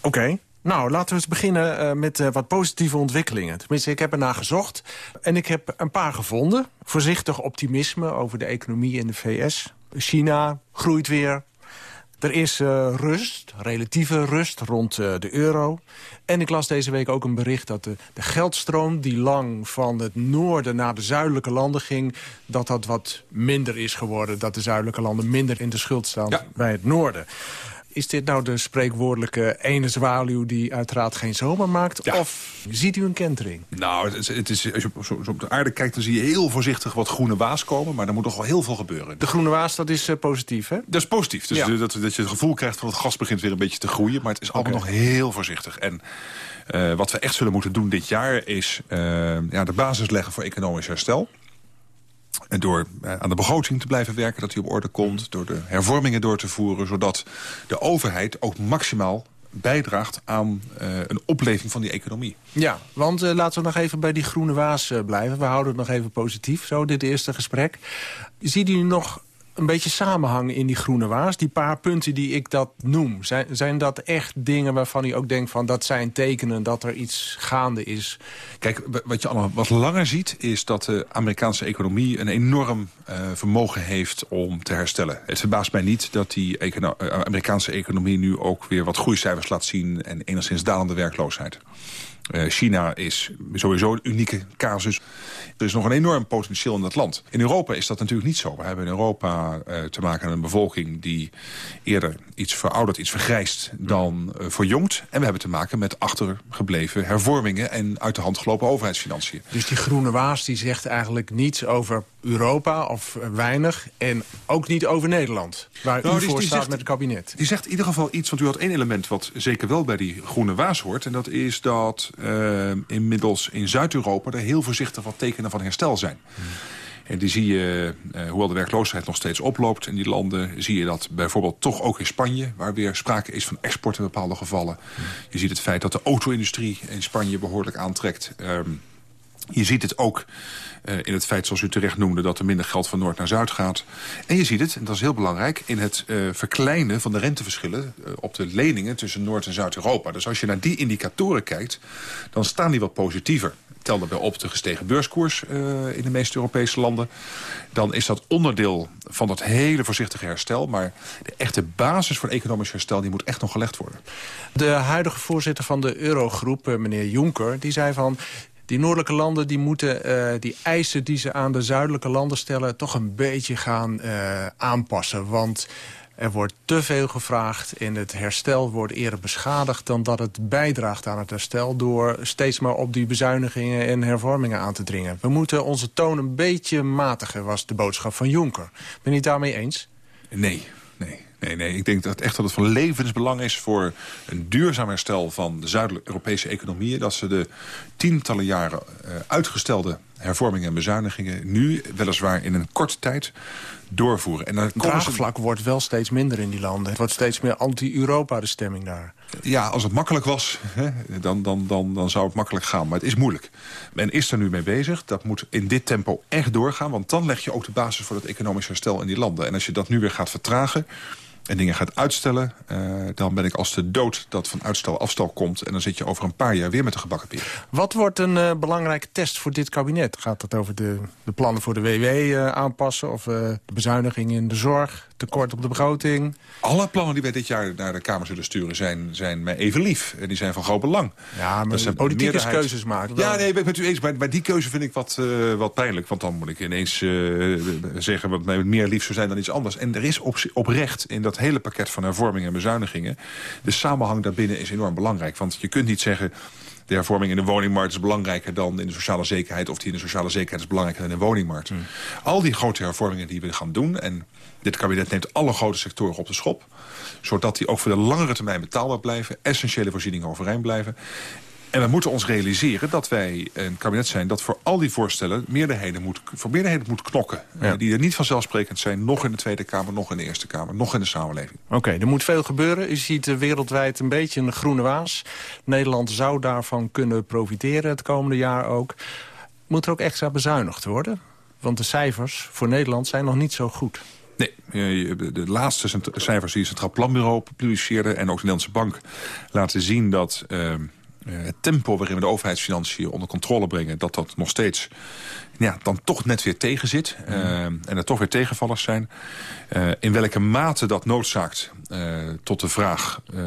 Oké. Nou, laten we eens beginnen eh, met eh, wat positieve ontwikkelingen. Tenminste, ik heb ernaar gezocht en ik heb een paar gevonden. Voorzichtig optimisme over de economie in de VS. China groeit weer. Er is eh, rust, relatieve rust rond de euro. En ik las deze week ook een bericht dat de, de geldstroom... die lang van het noorden naar de zuidelijke landen ging... dat dat wat minder is geworden. Dat de zuidelijke landen minder in de schuld staan bij het noorden. Is dit nou de spreekwoordelijke ene zwaluw die uiteraard geen zomer maakt? Of ziet u een kentering? Nou, het is, het is, als je op, zo, zo op de aarde kijkt, dan zie je heel voorzichtig wat groene waas komen. Maar er moet nog wel heel veel gebeuren. De groene waas, dat is eh, positief, hè? Dat is positief. Dus Ja. dat, dat je het gevoel krijgt van het gas begint weer een beetje te groeien. Maar het is allemaal nog heel voorzichtig. En eh, wat we echt zullen moeten doen dit jaar is eh, ja, de basis leggen voor economisch herstel. En door eh, aan de begroting te blijven werken, dat die op orde komt. Door de hervormingen door te voeren, zodat de overheid ook maximaal bijdraagt aan eh, een opleving van die economie. Ja, want eh, laten we nog even bij die groene waas eh, blijven. We houden het nog even positief, zo, dit eerste gesprek. Ziet u nog een beetje samenhang in die groene waas? Die paar punten die ik dat noem. Zijn, zijn dat echt dingen waarvan u ook denkt van... dat zijn tekenen dat er iets gaande is? Kijk, wat je allemaal wat langer ziet... is dat de Amerikaanse economie een enorm eh, vermogen heeft om te herstellen. Het verbaast mij niet dat die econo- eh, Amerikaanse economie... nu ook weer wat groeicijfers laat zien... en enigszins dalende werkloosheid. Eh, China is sowieso een unieke casus. Er is nog een enorm potentieel in dat land. In Europa is dat natuurlijk niet zo. We hebben in Europa eh, te maken met een bevolking die eerder iets verouderd, iets vergrijst dan eh, verjongt. En we hebben te maken met achtergebleven hervormingen en uit de hand gelopen overheidsfinanciën. Dus die groene waas die zegt eigenlijk niets over Europa of weinig... en ook niet over Nederland, waar Nou, u die- voor die staat zegt- met het kabinet. Die zegt in ieder geval iets, want u had één element... wat zeker wel bij die groene waas hoort. En dat is dat inmiddels in Zuid-Europa... er heel voorzichtig wat tekenen van herstel zijn. En die zie je, eh, hoewel de werkloosheid nog steeds oploopt in die landen... zie je dat bijvoorbeeld toch ook in Spanje... waar weer sprake is van export in bepaalde gevallen. Je ziet het feit dat de auto-industrie in Spanje behoorlijk aantrekt... Ehm, je ziet het ook eh, in het feit, zoals u terecht noemde... dat er minder geld van Noord naar Zuid gaat. En je ziet het, en dat is heel belangrijk... in het eh, verkleinen van de renteverschillen eh, op de leningen... tussen Noord- en Zuid-Europa. Dus als je naar die indicatoren kijkt, dan staan die wat positiever. Tel daarbij op de gestegen beurskoers in de meeste Europese landen. Dan is dat onderdeel van dat hele voorzichtige herstel. Maar de echte basis voor economisch herstel... die moet echt nog gelegd worden. De huidige voorzitter van de Eurogroep, meneer Juncker, die zei van... Die noordelijke landen die moeten eh, die eisen die ze aan de zuidelijke landen stellen... toch een beetje gaan eh, aanpassen. Want er wordt te veel gevraagd en het herstel wordt eerder beschadigd... dan dat het bijdraagt aan het herstel... door steeds maar op die bezuinigingen en hervormingen aan te dringen. We moeten onze toon een beetje matigen, was de boodschap van Juncker. Ben je het daarmee eens? Nee, nee. Nee, nee, ik denk dat echt dat het van levensbelang is voor een duurzaam herstel van de zuidelijke Europese economieën. Dat ze de tientallen jaren eh, uitgestelde hervormingen en bezuinigingen nu weliswaar in een korte tijd doorvoeren. En dan Het ze draagvlak wordt wel steeds minder in die landen. Het wordt steeds meer anti-Europa de stemming daar. Ja, als het makkelijk was, hè, dan, dan, dan, dan zou het makkelijk gaan. Maar het is moeilijk. Men is er nu mee bezig. Dat moet in dit tempo echt doorgaan. Want dan leg je ook de basis voor het economisch herstel in die landen. En als je dat nu weer gaat vertragen en dingen gaat uitstellen... eh, dan ben ik als de dood dat van uitstel afstel komt... en dan zit je over een paar jaar weer met de gebakken peren. Wat wordt een eh, belangrijke test voor dit kabinet? Gaat het over de, de plannen voor de WW eh, aanpassen... of de bezuinigingen in de zorg, tekort op de begroting? Alle plannen die wij dit jaar naar de Kamer zullen sturen... zijn, zijn mij even lief. En die zijn van groot belang. Ja, maar Dat zijn politiek is meerderheid- keuzes maken. Ja, nee, ik ben met u eens. Maar, maar die keuze vind ik wat, eh, wat pijnlijk. Want dan moet ik ineens eh, zeggen wat mij meer lief zou zijn dan iets anders. En er is op, oprecht in dat hele pakket van hervormingen en bezuinigingen... de samenhang daarbinnen is enorm belangrijk. Want je kunt niet zeggen... de hervorming in de woningmarkt is belangrijker dan in de sociale zekerheid... of die in de sociale zekerheid is belangrijker dan in de woningmarkt. Al die grote hervormingen die we gaan doen... en dit kabinet neemt alle grote sectoren op de schop... zodat die ook voor de langere termijn betaalbaar blijven... essentiële voorzieningen overeind blijven... En we moeten ons realiseren dat wij een kabinet zijn... dat voor al die voorstellen meerderheden moet, voor meerderheden moet knokken. Die er niet vanzelfsprekend zijn, nog in de Tweede Kamer... nog in de Eerste Kamer, nog in de samenleving. Oké, er moet veel gebeuren. U ziet eh, wereldwijd een beetje een groene waas. Nederland zou daarvan kunnen profiteren het komende jaar ook. Moet er ook extra bezuinigd worden? Want de cijfers voor Nederland zijn nog niet zo goed. Nee, eh, de- laatste cijfers die het Centraal Planbureau publiceerde... en ook de Nederlandse Bank laten zien dat eh, eh, het tempo waarin we de overheidsfinanciën onder controle brengen... dat dat nog steeds ja, dan toch net weer tegen zit. eh, en er toch weer tegenvallers zijn. In welke mate dat noodzaakt tot de vraag eh,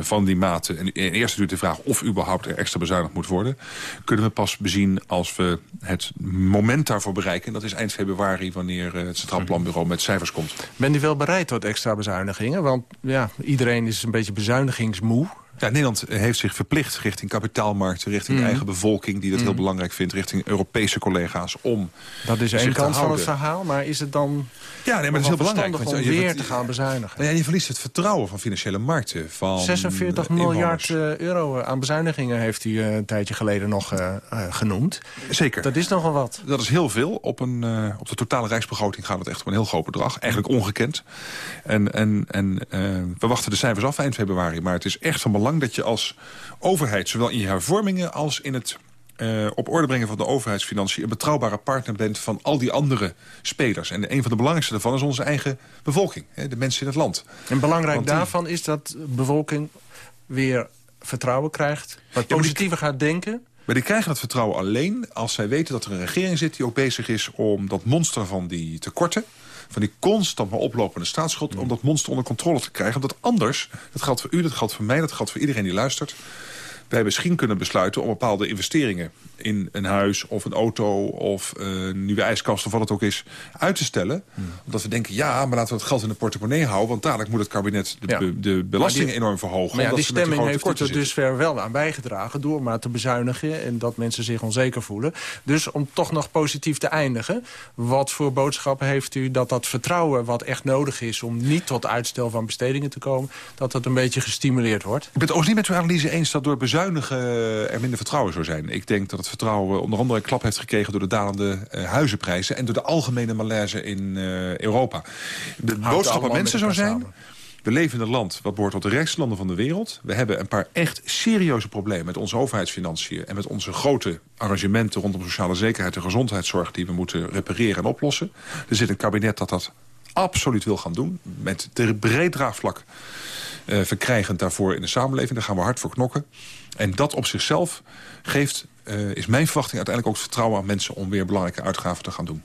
van die mate... en in eerste natuurlijk de vraag of überhaupt er extra bezuinigd moet worden... kunnen we pas bezien als we het moment daarvoor bereiken. En dat is eind februari wanneer eh, het Centraal Planbureau met cijfers komt. Bent u wel bereid tot extra bezuinigingen? Want ja, iedereen is een beetje bezuinigingsmoe. Ja, Nederland heeft zich verplicht richting kapitaalmarkten... richting de Mhm. eigen bevolking die dat heel Mhm. belangrijk vindt... richting Europese collega's om Dat is één kant van het verhaal, maar is het dan Ja, nee, maar dat is heel belangrijk. om je- weer te gaan bezuinigen? Nou ja, je verliest het vertrouwen van financiële markten. Van 46 eh, miljard inwoners. eh, euro aan bezuinigingen heeft eh, een tijdje geleden nog eh, eh, genoemd. Zeker. Dat is nogal wat. Dat is heel veel. Op, een, eh, op de totale rijksbegroting gaat het echt om een heel groot bedrag. Eigenlijk ongekend. En, en, en eh, we wachten de cijfers af eind februari. Maar het is echt van belang dat je als overheid... zowel in je hervormingen als in het eh, op orde brengen van de overheidsfinanciën... een betrouwbare partner bent van al die andere spelers. En een van de belangrijkste daarvan is onze eigen bevolking. Hè, de mensen in het land. En belangrijk Want daarvan is dat de bevolking weer vertrouwen krijgt. Wat positiever gaat denken. Maar die krijgen dat vertrouwen alleen als zij weten dat er een regering zit... die ook bezig is om dat monster van die tekorten... van die constant maar oplopende staatsschuld... om dat monster onder controle te krijgen. Omdat anders, dat geldt voor u, dat geldt voor mij... dat geldt voor iedereen die luistert... wij misschien kunnen besluiten om bepaalde investeringen... in een huis of een auto of een nieuwe ijskast of wat het ook is... uit te stellen. Omdat we denken, ja, maar laten we het geld in de portemonnee houden... want dadelijk moet het kabinet de, Ja. be- de die- enorm verhogen. Maar ja, die stemming grote heeft er tekorten dus ver wel aan bijgedragen... door maar te bezuinigen en dat mensen zich onzeker voelen. Dus om toch nog positief te eindigen... wat voor boodschappen heeft u dat dat vertrouwen wat echt nodig is... om niet tot uitstel van bestedingen te komen... dat dat een beetje gestimuleerd wordt? Ik ben het overigens niet met uw analyse eens dat door bezuinigen er minder vertrouwen zou zijn. Ik denk dat het vertrouwen onder andere een klap heeft gekregen door de dalende eh, huizenprijzen en door de algemene malaise in eh, Europa. De boodschap aan mensen zou zijn... We leven in een land wat behoort tot de rijkste landen van de wereld. We hebben een paar echt serieuze problemen met onze overheidsfinanciën... en met onze grote arrangementen rondom sociale zekerheid en gezondheidszorg... die we moeten repareren en oplossen. Er zit een kabinet dat dat absoluut wil gaan doen. Met de breed draagvlak eh, verkrijgend daarvoor in de samenleving. Daar gaan we hard voor knokken. En dat op zichzelf geeft, eh, is mijn verwachting uiteindelijk ook het vertrouwen aan mensen... om weer belangrijke uitgaven te gaan doen.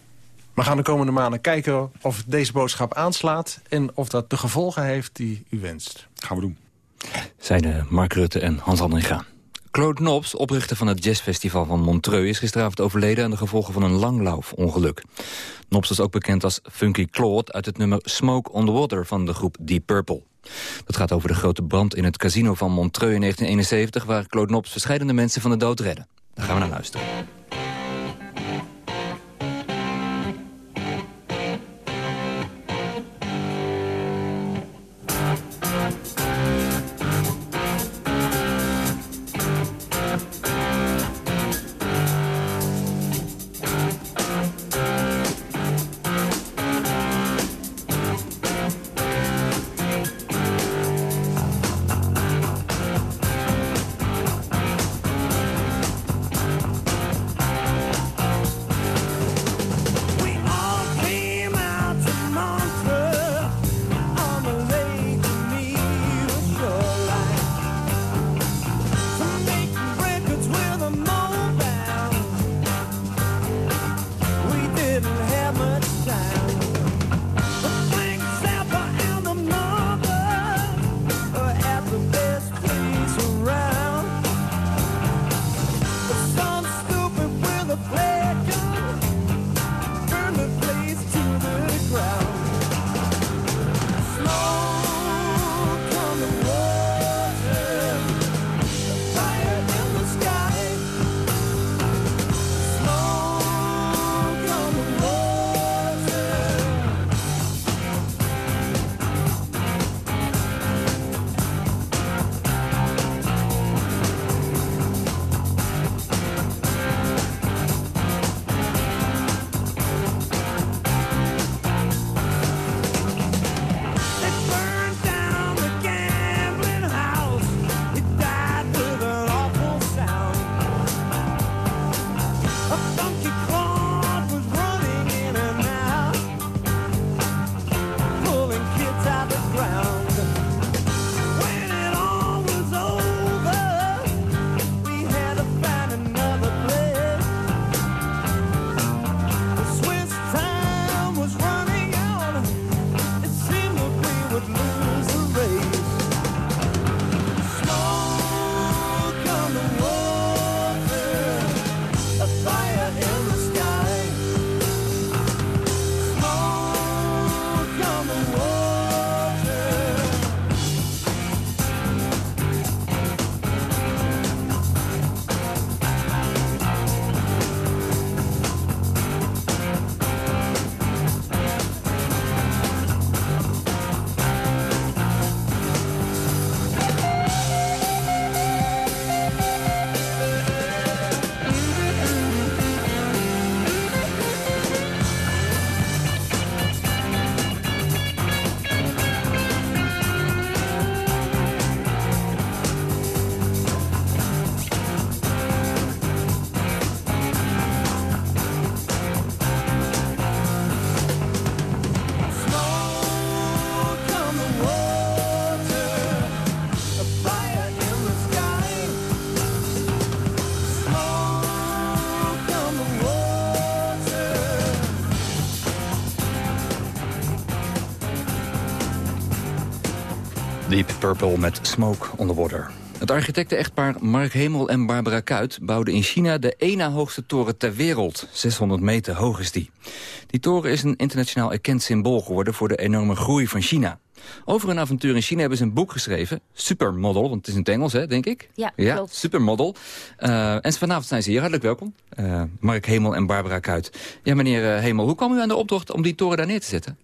We gaan de komende maanden kijken of deze boodschap aanslaat... en of dat de gevolgen heeft die u wenst. Gaan we doen. Zeiden Mark Rutte en Hans Andringa. Claude Knobs, oprichter van het jazzfestival van Montreux... is gisteravond overleden aan de gevolgen van een langlaufongeluk. Knobs was ook bekend als Funky Claude... uit het nummer Smoke on the Water van de groep Deep Purple. Dat gaat over de grote brand in het casino van Montreux in 1971... waar Claude Knobs verschillende mensen van de dood redden. Daar gaan we naar luisteren. Purple met Smoke on the Water. Het architecten-echtpaar Mark Hemel en Barbara Kuit bouwden in China de na hoogste toren ter wereld. 600 meter hoog is die. Die toren is een internationaal erkend symbool geworden voor de enorme groei van China. Over hun avontuur in China hebben ze een boek geschreven. Supermodel, want het is in het Engels, hè, denk ik? Ja, ja klopt. Supermodel. Uh, en vanavond zijn ze hier. Hartelijk welkom. Uh, Mark Hemel en Barbara Kuit. Ja, meneer uh, Hemel, hoe kwam u aan de opdracht om die toren daar neer te zetten?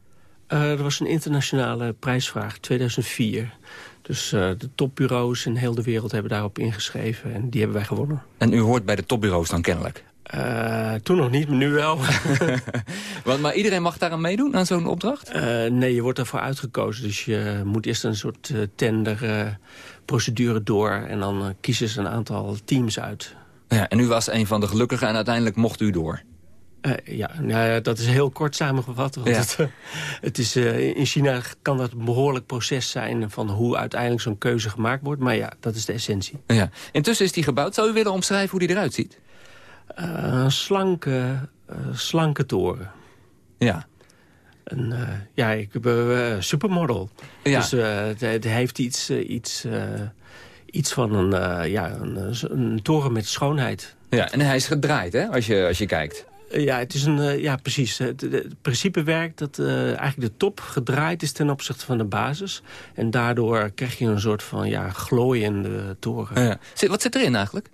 Uh, er was een internationale prijsvraag, 2004. Dus uh, de topbureaus in heel de wereld hebben daarop ingeschreven. En die hebben wij gewonnen. En u hoort bij de topbureaus dan kennelijk? Uh, toen nog niet, maar nu wel. Want, maar iedereen mag daaraan meedoen, aan zo'n opdracht? nee, je wordt daarvoor uitgekozen. Dus je moet eerst een soort tenderprocedure door. En dan kiezen ze een aantal teams uit. Ja, en u was een van de gelukkigen en uiteindelijk mocht u door? Uh, ja, nou, dat is heel kort samengevat. Want Ja. het, het is, uh, in China kan dat een behoorlijk proces zijn... van hoe uiteindelijk zo'n keuze gemaakt wordt. Maar ja, dat is de essentie. Ja. Intussen is die gebouwd. Zou u willen omschrijven hoe die eruit ziet? Uh, slanke, slanke toren. Ja. Een, ja, ik heb een supermodel. Ja. Dus het, het, heeft iets, iets, iets van een, ja, een, een toren met schoonheid. Ja, en hij is gedraaid, hè, als je, als je kijkt. Ja, het is een, uh, ja, precies. Het, het, principe werkt dat uh, eigenlijk de top gedraaid is ten opzichte van de basis. En daardoor krijg je een soort van ja, glooiende toren. Ja. Wat zit erin eigenlijk?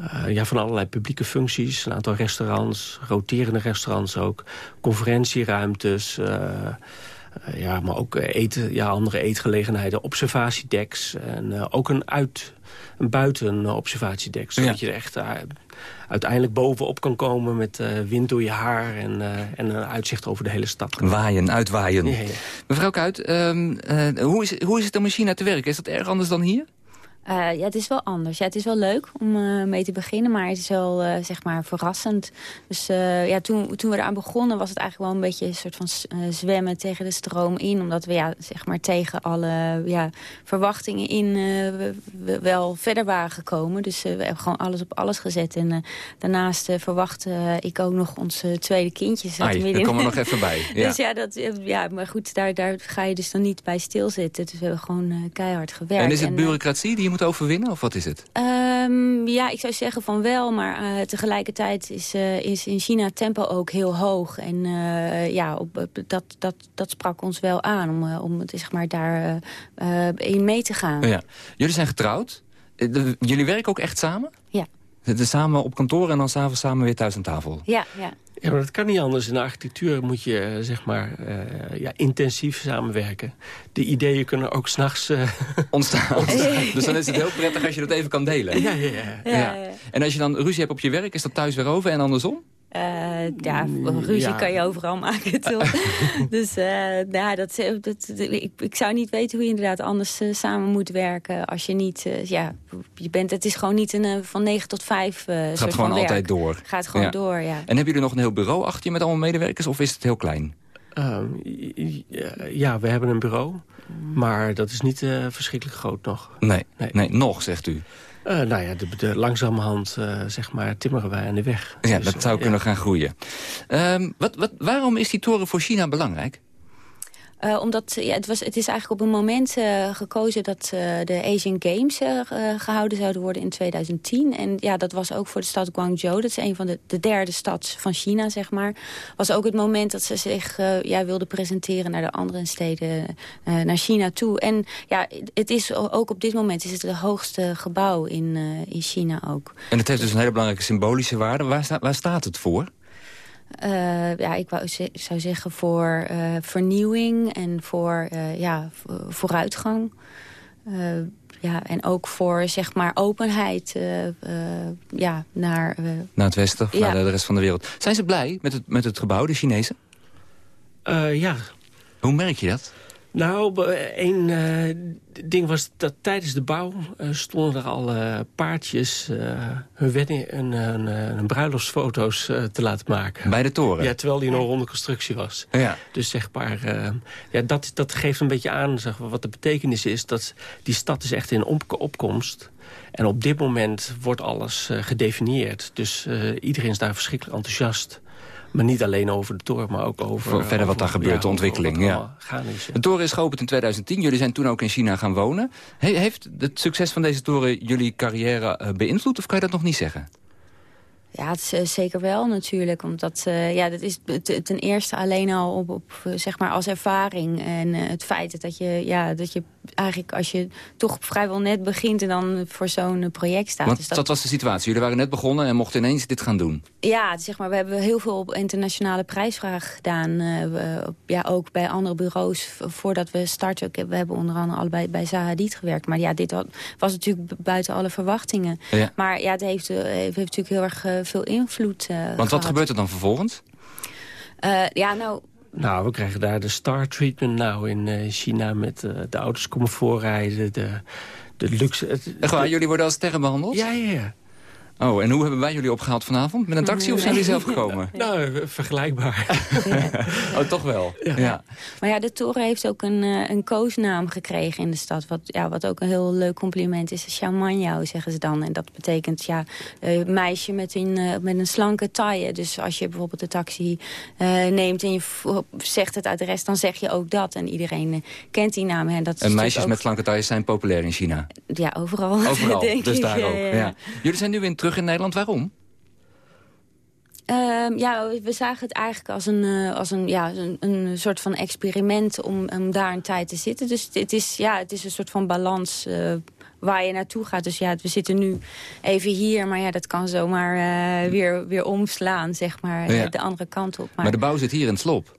Uh, ja, van allerlei publieke functies. Een aantal restaurants, roterende restaurants ook. Conferentieruimtes. Ja, maar ook eten, ja, andere eetgelegenheden. Observatiedeks. En ook een uit een buiten observatiedek. Zodat ja. je er echt uh, uiteindelijk bovenop kan komen met uh, wind door je haar... En, uh, en een uitzicht over de hele stad. Waaien, uitwaaien. Ja, ja. Mevrouw Kuit, um, hoe, is, hoe is het om in China te werken? Is dat erg anders dan hier? Uh, ja, het is wel anders. Ja, het is wel leuk om uh, mee te beginnen, maar het is wel uh, zeg maar verrassend. Dus ja, toen, toen we eraan begonnen was het eigenlijk wel een beetje een soort van zwemmen tegen de stroom in. Omdat we ja, zeg maar tegen alle ja, verwachtingen in we, we wel verder waren gekomen. Dus we hebben gewoon alles op alles gezet. En daarnaast verwachtte ik ook nog onze tweede kindje. Ai, daar komen we nog even bij. Ja. Dus ja, dat, ja, maar goed, daar, daar ga je dus dan niet bij stilzitten. Dus we hebben gewoon keihard gewerkt. En is het bureaucratie die je moet overwinnen, of wat is het? Um, ja, ik zou zeggen van wel, maar uh, tegelijkertijd is, uh, is in China tempo ook heel hoog. En uh, ja, op, dat, dat, dat sprak ons wel aan om, om zeg maar, daar in mee te gaan. Ja. Jullie zijn getrouwd. De, jullie werken ook echt samen? Ja. Zitten samen op kantoor en dan s'avonds samen weer thuis aan tafel? Ja, ja. Ja, maar dat kan niet anders. In de architectuur moet je zeg maar, uh, ja, intensief samenwerken. De ideeën kunnen ook s'nachts uh, ontstaan. ontstaan. dus dan is het heel prettig als je dat even kan delen. Ja, ja, ja. ja, ja. En als je dan ruzie hebt op je werk, is dat thuis weer over en andersom? Uh, ja, ruzie ja. kan je overal maken, toch? dus uh, nou, dat, dat, dat, ik, ik zou niet weten hoe je inderdaad anders uh, samen moet werken. Als je niet, ja, je bent, het is gewoon niet een van 9 tot 5 Het gaat gewoon altijd door. Gaat gewoon ja. door, ja. En hebben jullie nog een heel bureau achter je met allemaal medewerkers? Of is het heel klein? Um, ja, we hebben een bureau. Maar dat is niet verschrikkelijk groot nog. Nee, nee, nee, nog, zegt u. Uh, nou ja, de, de langzamerhand uh, zeg maar, timmeren wij aan de weg. Ja, dus, dat zou uh, kunnen gaan groeien. Um, wat, wat, waarom is die toren voor China belangrijk? Uh, omdat ja, het, was, het is eigenlijk op een moment uh, gekozen dat de Asian Games gehouden zouden worden in 2010. En ja, dat was ook voor de stad Guangzhou. Dat is een van de, de derde stad van China, zeg maar. Was ook het moment dat ze zich ja, wilden presenteren naar de andere steden, naar China toe. En ja, het is ook op dit moment is het het hoogste gebouw in, in China ook. En het heeft dus een hele belangrijke symbolische waarde. Waar, waar staat het voor? Uh, ja, ik wou, zou zeggen voor uh, vernieuwing en voor uh, ja, vooruitgang. ja, en ook voor zeg maar openheid ja, naar... naar het westen, ja. naar de rest van de wereld. Zijn ze blij met het, met het gebouw, de Chinezen? ja. Hoe merk je dat? Nou, één uh, ding was dat tijdens de bouw uh, stonden er al uh, paardjes hun wedding, een, een, een bruiloftsfoto's te laten maken. Bij de toren? Ja, terwijl die nog onder constructie was. Ja. Dus zeg maar, ja, dat, dat geeft een beetje aan zeg maar, wat de betekenis is. Dat die stad is echt in op opkomst. En op dit moment wordt alles gedefinieerd. Dus iedereen is daar verschrikkelijk enthousiast. Maar niet alleen over de toren, maar ook over... Voor verder wat daar gebeurt, ja, de ontwikkeling. Ja. Is, ja. De toren is geopend in 2010. Jullie zijn toen ook in China gaan wonen. He- heeft het succes van deze toren jullie carrière eh, beïnvloed of kan je dat nog niet zeggen? Ja, het is, eh, zeker wel natuurlijk. Omdat eh, ja, dat is ten eerste alleen al op, op, eh, zeg maar als ervaring. En eh, het feit dat je, ja, dat je eigenlijk als je toch vrijwel net begint... en dan voor zo'n project staat. Want Dus dat... was de situatie. Jullie waren net begonnen en mochten ineens dit gaan doen. Ja, zeg maar, we hebben heel veel op internationale prijsvraag gedaan. eh, ja, ook bij andere bureaus voordat we starten. We hebben onder andere allebei bij Zahadid gewerkt. Maar ja, dit was natuurlijk bu- buiten alle verwachtingen. Ja. Maar ja, het heeft, eh, heeft natuurlijk heel erg eh, veel invloed eh, Want wat gehad. gebeurt er dan vervolgens? Ja, nou, Nou, we krijgen daar de Star Treatment nou in eh, China... met eh, de auto's komen voorrijden, de, de luxe... het- Echt waar, jullie worden als sterren behandeld? Ja, ja, ja. Oh, en hoe hebben wij jullie opgehaald vanavond? Met een taxi of zijn jullie zelf gekomen? Nou, eh, vergelijkbaar. Oh, toch wel? Ja. Maar ja, de toren heeft ook een, eh, een koosnaam gekregen in de stad. Wat, ja, wat ook een heel leuk compliment is. Xiaomanjao, zeggen ze dan. En dat betekent ja, eh, meisje met een, eh, met een slanke taille. Dus als je bijvoorbeeld de taxi eh, neemt en je zegt het adres... dan zeg je ook dat. En iedereen kent die naam. En, dat is En meisjes met slanke tailles zijn populair in China. Ja, overal. Overal, denk dus ik. daar ook. ja. Jullie zijn nu weer terug in Nederland. Waarom? Ehm, ja, we zagen het eigenlijk als een, eh, als een, ja, een, een soort van experiment om, om daar een tijd te zitten. Dus het, het is, ja, het is een soort van balans eh, waar je naartoe gaat. Dus ja, we zitten nu even hier, maar ja, dat kan zomaar eh, weer, weer omslaan, zeg maar, Ja. de andere kant op. Maar, de bouw zit hier in het slop.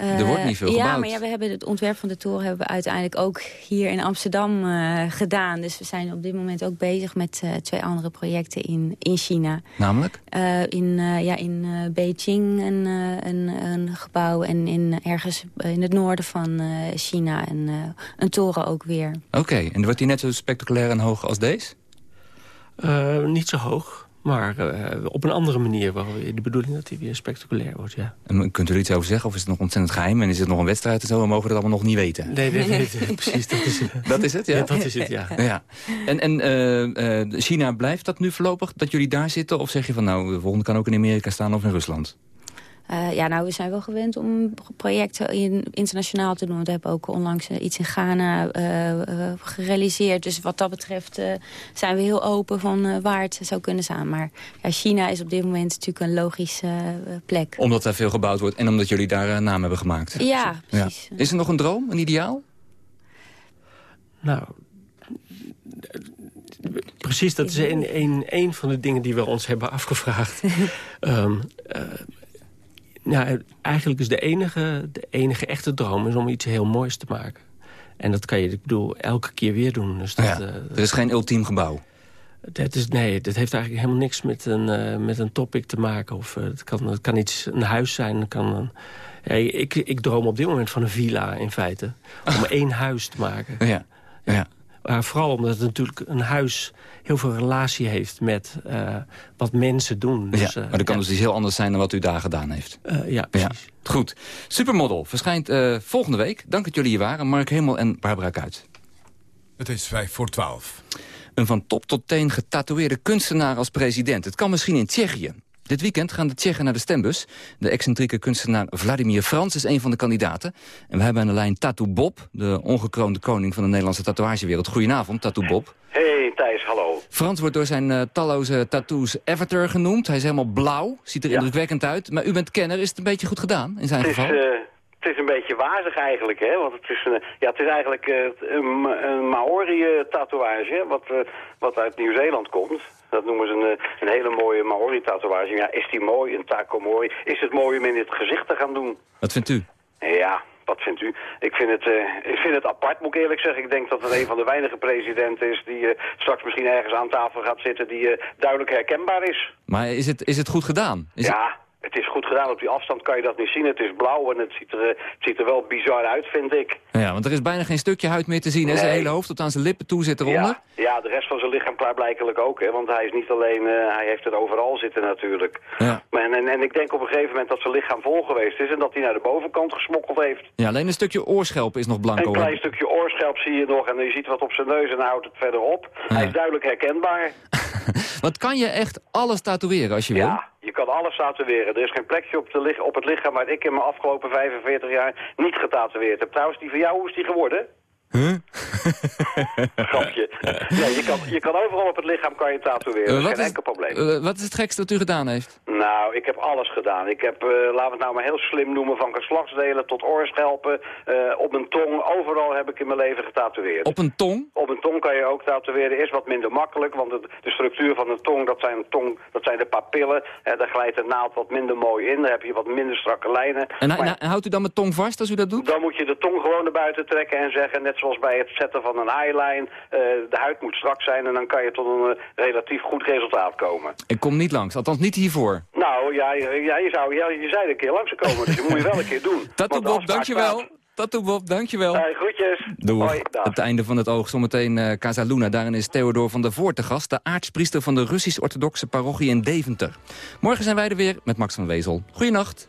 Eh, er wordt niet veel ja, gebouwd. maar ja, we hebben het ontwerp van de toren hebben we uiteindelijk ook hier in Amsterdam eh, gedaan. Dus we zijn op dit moment ook bezig met eh, twee andere projecten in, in China. Namelijk? Eh, in eh, ja, in eh, Beijing een, eh, een, een gebouw en in, ergens in het noorden van eh, China een, eh, een toren ook weer. Oké, en wordt die net zo spectaculair en hoog als deze? Eh, niet zo hoog, maar eh, op een andere manier. Wel weer de bedoeling dat hij weer spectaculair wordt, ja. En kunt u er iets over zeggen? Of is het nog ontzettend geheim? En is het nog een wedstrijd en zo? En mogen we dat allemaal nog niet weten? Nee, nee, nee, nee, precies. Dat is, Dat is het, ja? Ja, dat is het, ja. ja. En, en eh, eh, China, blijft dat nu voorlopig? Dat jullie daar zitten? Of zeg je van nou, de volgende kan ook in Amerika staan of in Rusland? Eh, ja, nou, we zijn wel gewend om projecten in, internationaal te doen. We hebben ook onlangs eh, iets in Ghana eh, eh, gerealiseerd. Dus wat dat betreft eh, zijn we heel open van eh, waar het zou kunnen staan. Maar ja, China is op dit moment natuurlijk een logische plek. Omdat daar veel gebouwd wordt en omdat jullie daar een naam hebben gemaakt. Ja, precies. Is er nog een droom, een ideaal? Nou, precies, dat is een, een, een van de dingen die we ons hebben afgevraagd. Ehm, eh, nou, eigenlijk is de enige, de enige echte droom is om iets heel moois te maken. En dat kan je, ik bedoel, elke keer weer doen. Dus dat, Ja, eh, er is geen ultiem gebouw. dat is, nee, dat heeft eigenlijk helemaal niks met een, eh, met een topic te maken. Of, eh, het, kan, het kan iets, een huis zijn. Het kan een, ja, ik, ik droom op dit moment van een villa in feite. Om één huis te maken. Ja, ja. Maar vooral omdat het natuurlijk een huis heel veel relatie heeft met eh, wat mensen doen. Dus, ja, eh, maar dat kan ja. dus iets heel anders zijn dan wat u daar gedaan heeft. Eh, ja, Ja, goed. Supermodel verschijnt eh, volgende week. Dank dat jullie hier waren. Mark Hemel en Barbara Kuit. Het is vijf voor twaalf. Een van top tot teen getatoeëerde kunstenaar als president. Het kan misschien in Tsjechië. Dit weekend gaan de Tsjechen naar de stembus. De excentrieke kunstenaar Vladimir Frans is een van de kandidaten. En we hebben aan de lijn Tattoo Bob, de ongekroonde koning van de Nederlandse tatoeagewereld. Goedenavond, Tattoo Bob. Hey Thijs, hallo. Frans wordt door zijn eh, talloze tattoos Avatar genoemd. Hij is helemaal blauw, ziet er indrukwekkend uit. Maar u bent kenner, is het een beetje goed gedaan in zijn Het is, geval? eh, het is een beetje wazig eigenlijk, hè? Want het is, een, ja, het is eigenlijk eh, een, een Maori-tatoeage, wat, wat uit Nieuw-Zeeland komt. Dat noemen ze een, eh, een hele mooie Maori-tatoeage. Ja, is die mooi, een taco mooi? Is het mooi om in het gezicht te gaan doen? Wat vindt u? Ja, wat vindt u? Ik vind, het, eh, ik vind het apart, moet ik eerlijk zeggen. Ik denk dat het een van de weinige presidenten is die eh, straks misschien ergens aan tafel gaat zitten die duidelijk herkenbaar is. Maar is het, is het goed gedaan? Is het- ja, het is goed gedaan. Op die afstand kan je dat niet zien. Het is blauw en het ziet er, eh, het ziet er wel bizar uit, vind ik. Ja, want er is bijna geen stukje huid meer te zien. Hè? Zijn hele hoofd tot aan zijn lippen toe zit eronder. Ja, ja, de rest van zijn lichaam klaarblijkelijk ook. Hè, want hij is niet alleen, eh, hij heeft het overal zitten natuurlijk. Ja. Maar, en, en, en ik denk op een gegeven moment dat zijn lichaam vol geweest is... en dat hij naar de bovenkant gesmokkeld heeft. Ja, alleen een stukje oorschelp is nog blanco. Een klein stukje oorschelp zie je nog en je ziet wat op zijn neus en hij houdt het verder op. Hij is duidelijk herkenbaar. Wat kan je echt alles tatoeëren als je wil? Je kan alles tatoeëren. Er is geen plekje op, de, op het lichaam waar ik in mijn afgelopen 45 jaar niet getatoeëerd heb. Trouwens, die van jou, hoe is die geworden? Huh? Grapje. Nee, je kan, je kan overal op het lichaam kan je tatoeëren. Eh, dat is wat geen is- enkel probleem. Eh, wat is het gekste dat u gedaan heeft? Nou, ik heb alles gedaan. Ik heb, eh, laten we het nou maar heel slim noemen, van geslachtsdelen tot oorschelpen, op mijn tong. Overal heb ik in mijn leven getatoeëerd. Op een tong? Op een tong kan je ook tatoeëren. Is wat minder makkelijk, want de, de structuur van een tong, dat zijn, tong, dat zijn de papillen. Eh, daar glijdt de naald wat minder mooi in. Daar heb je wat minder strakke lijnen. En, Maar en- en houdt u dan mijn tong vast als u dat doet? dan moet je de tong gewoon naar buiten trekken en zeggen, net zoals bij het zetten van een eyeline, eh, de huid moet strak zijn en dan kan je tot een eh, relatief goed resultaat komen. Ik kom niet langs, althans niet hiervoor. Nou, ja, je- ja, je, zou, ja, je zei een keer langs komen, dus je moet je wel een keer doen. Dat doe Bob, dankjewel. staat. Dat doe Bob, dankjewel. Eh, groetjes. Hoi, dag. Het einde van het oog. Zometeen eh Casa Luna. Daarin is Theodor van der Voort te gast. De aartspriester van de Russisch-Orthodoxe parochie in Deventer. Morgen zijn wij er weer met Max van Wezel. Goeienacht.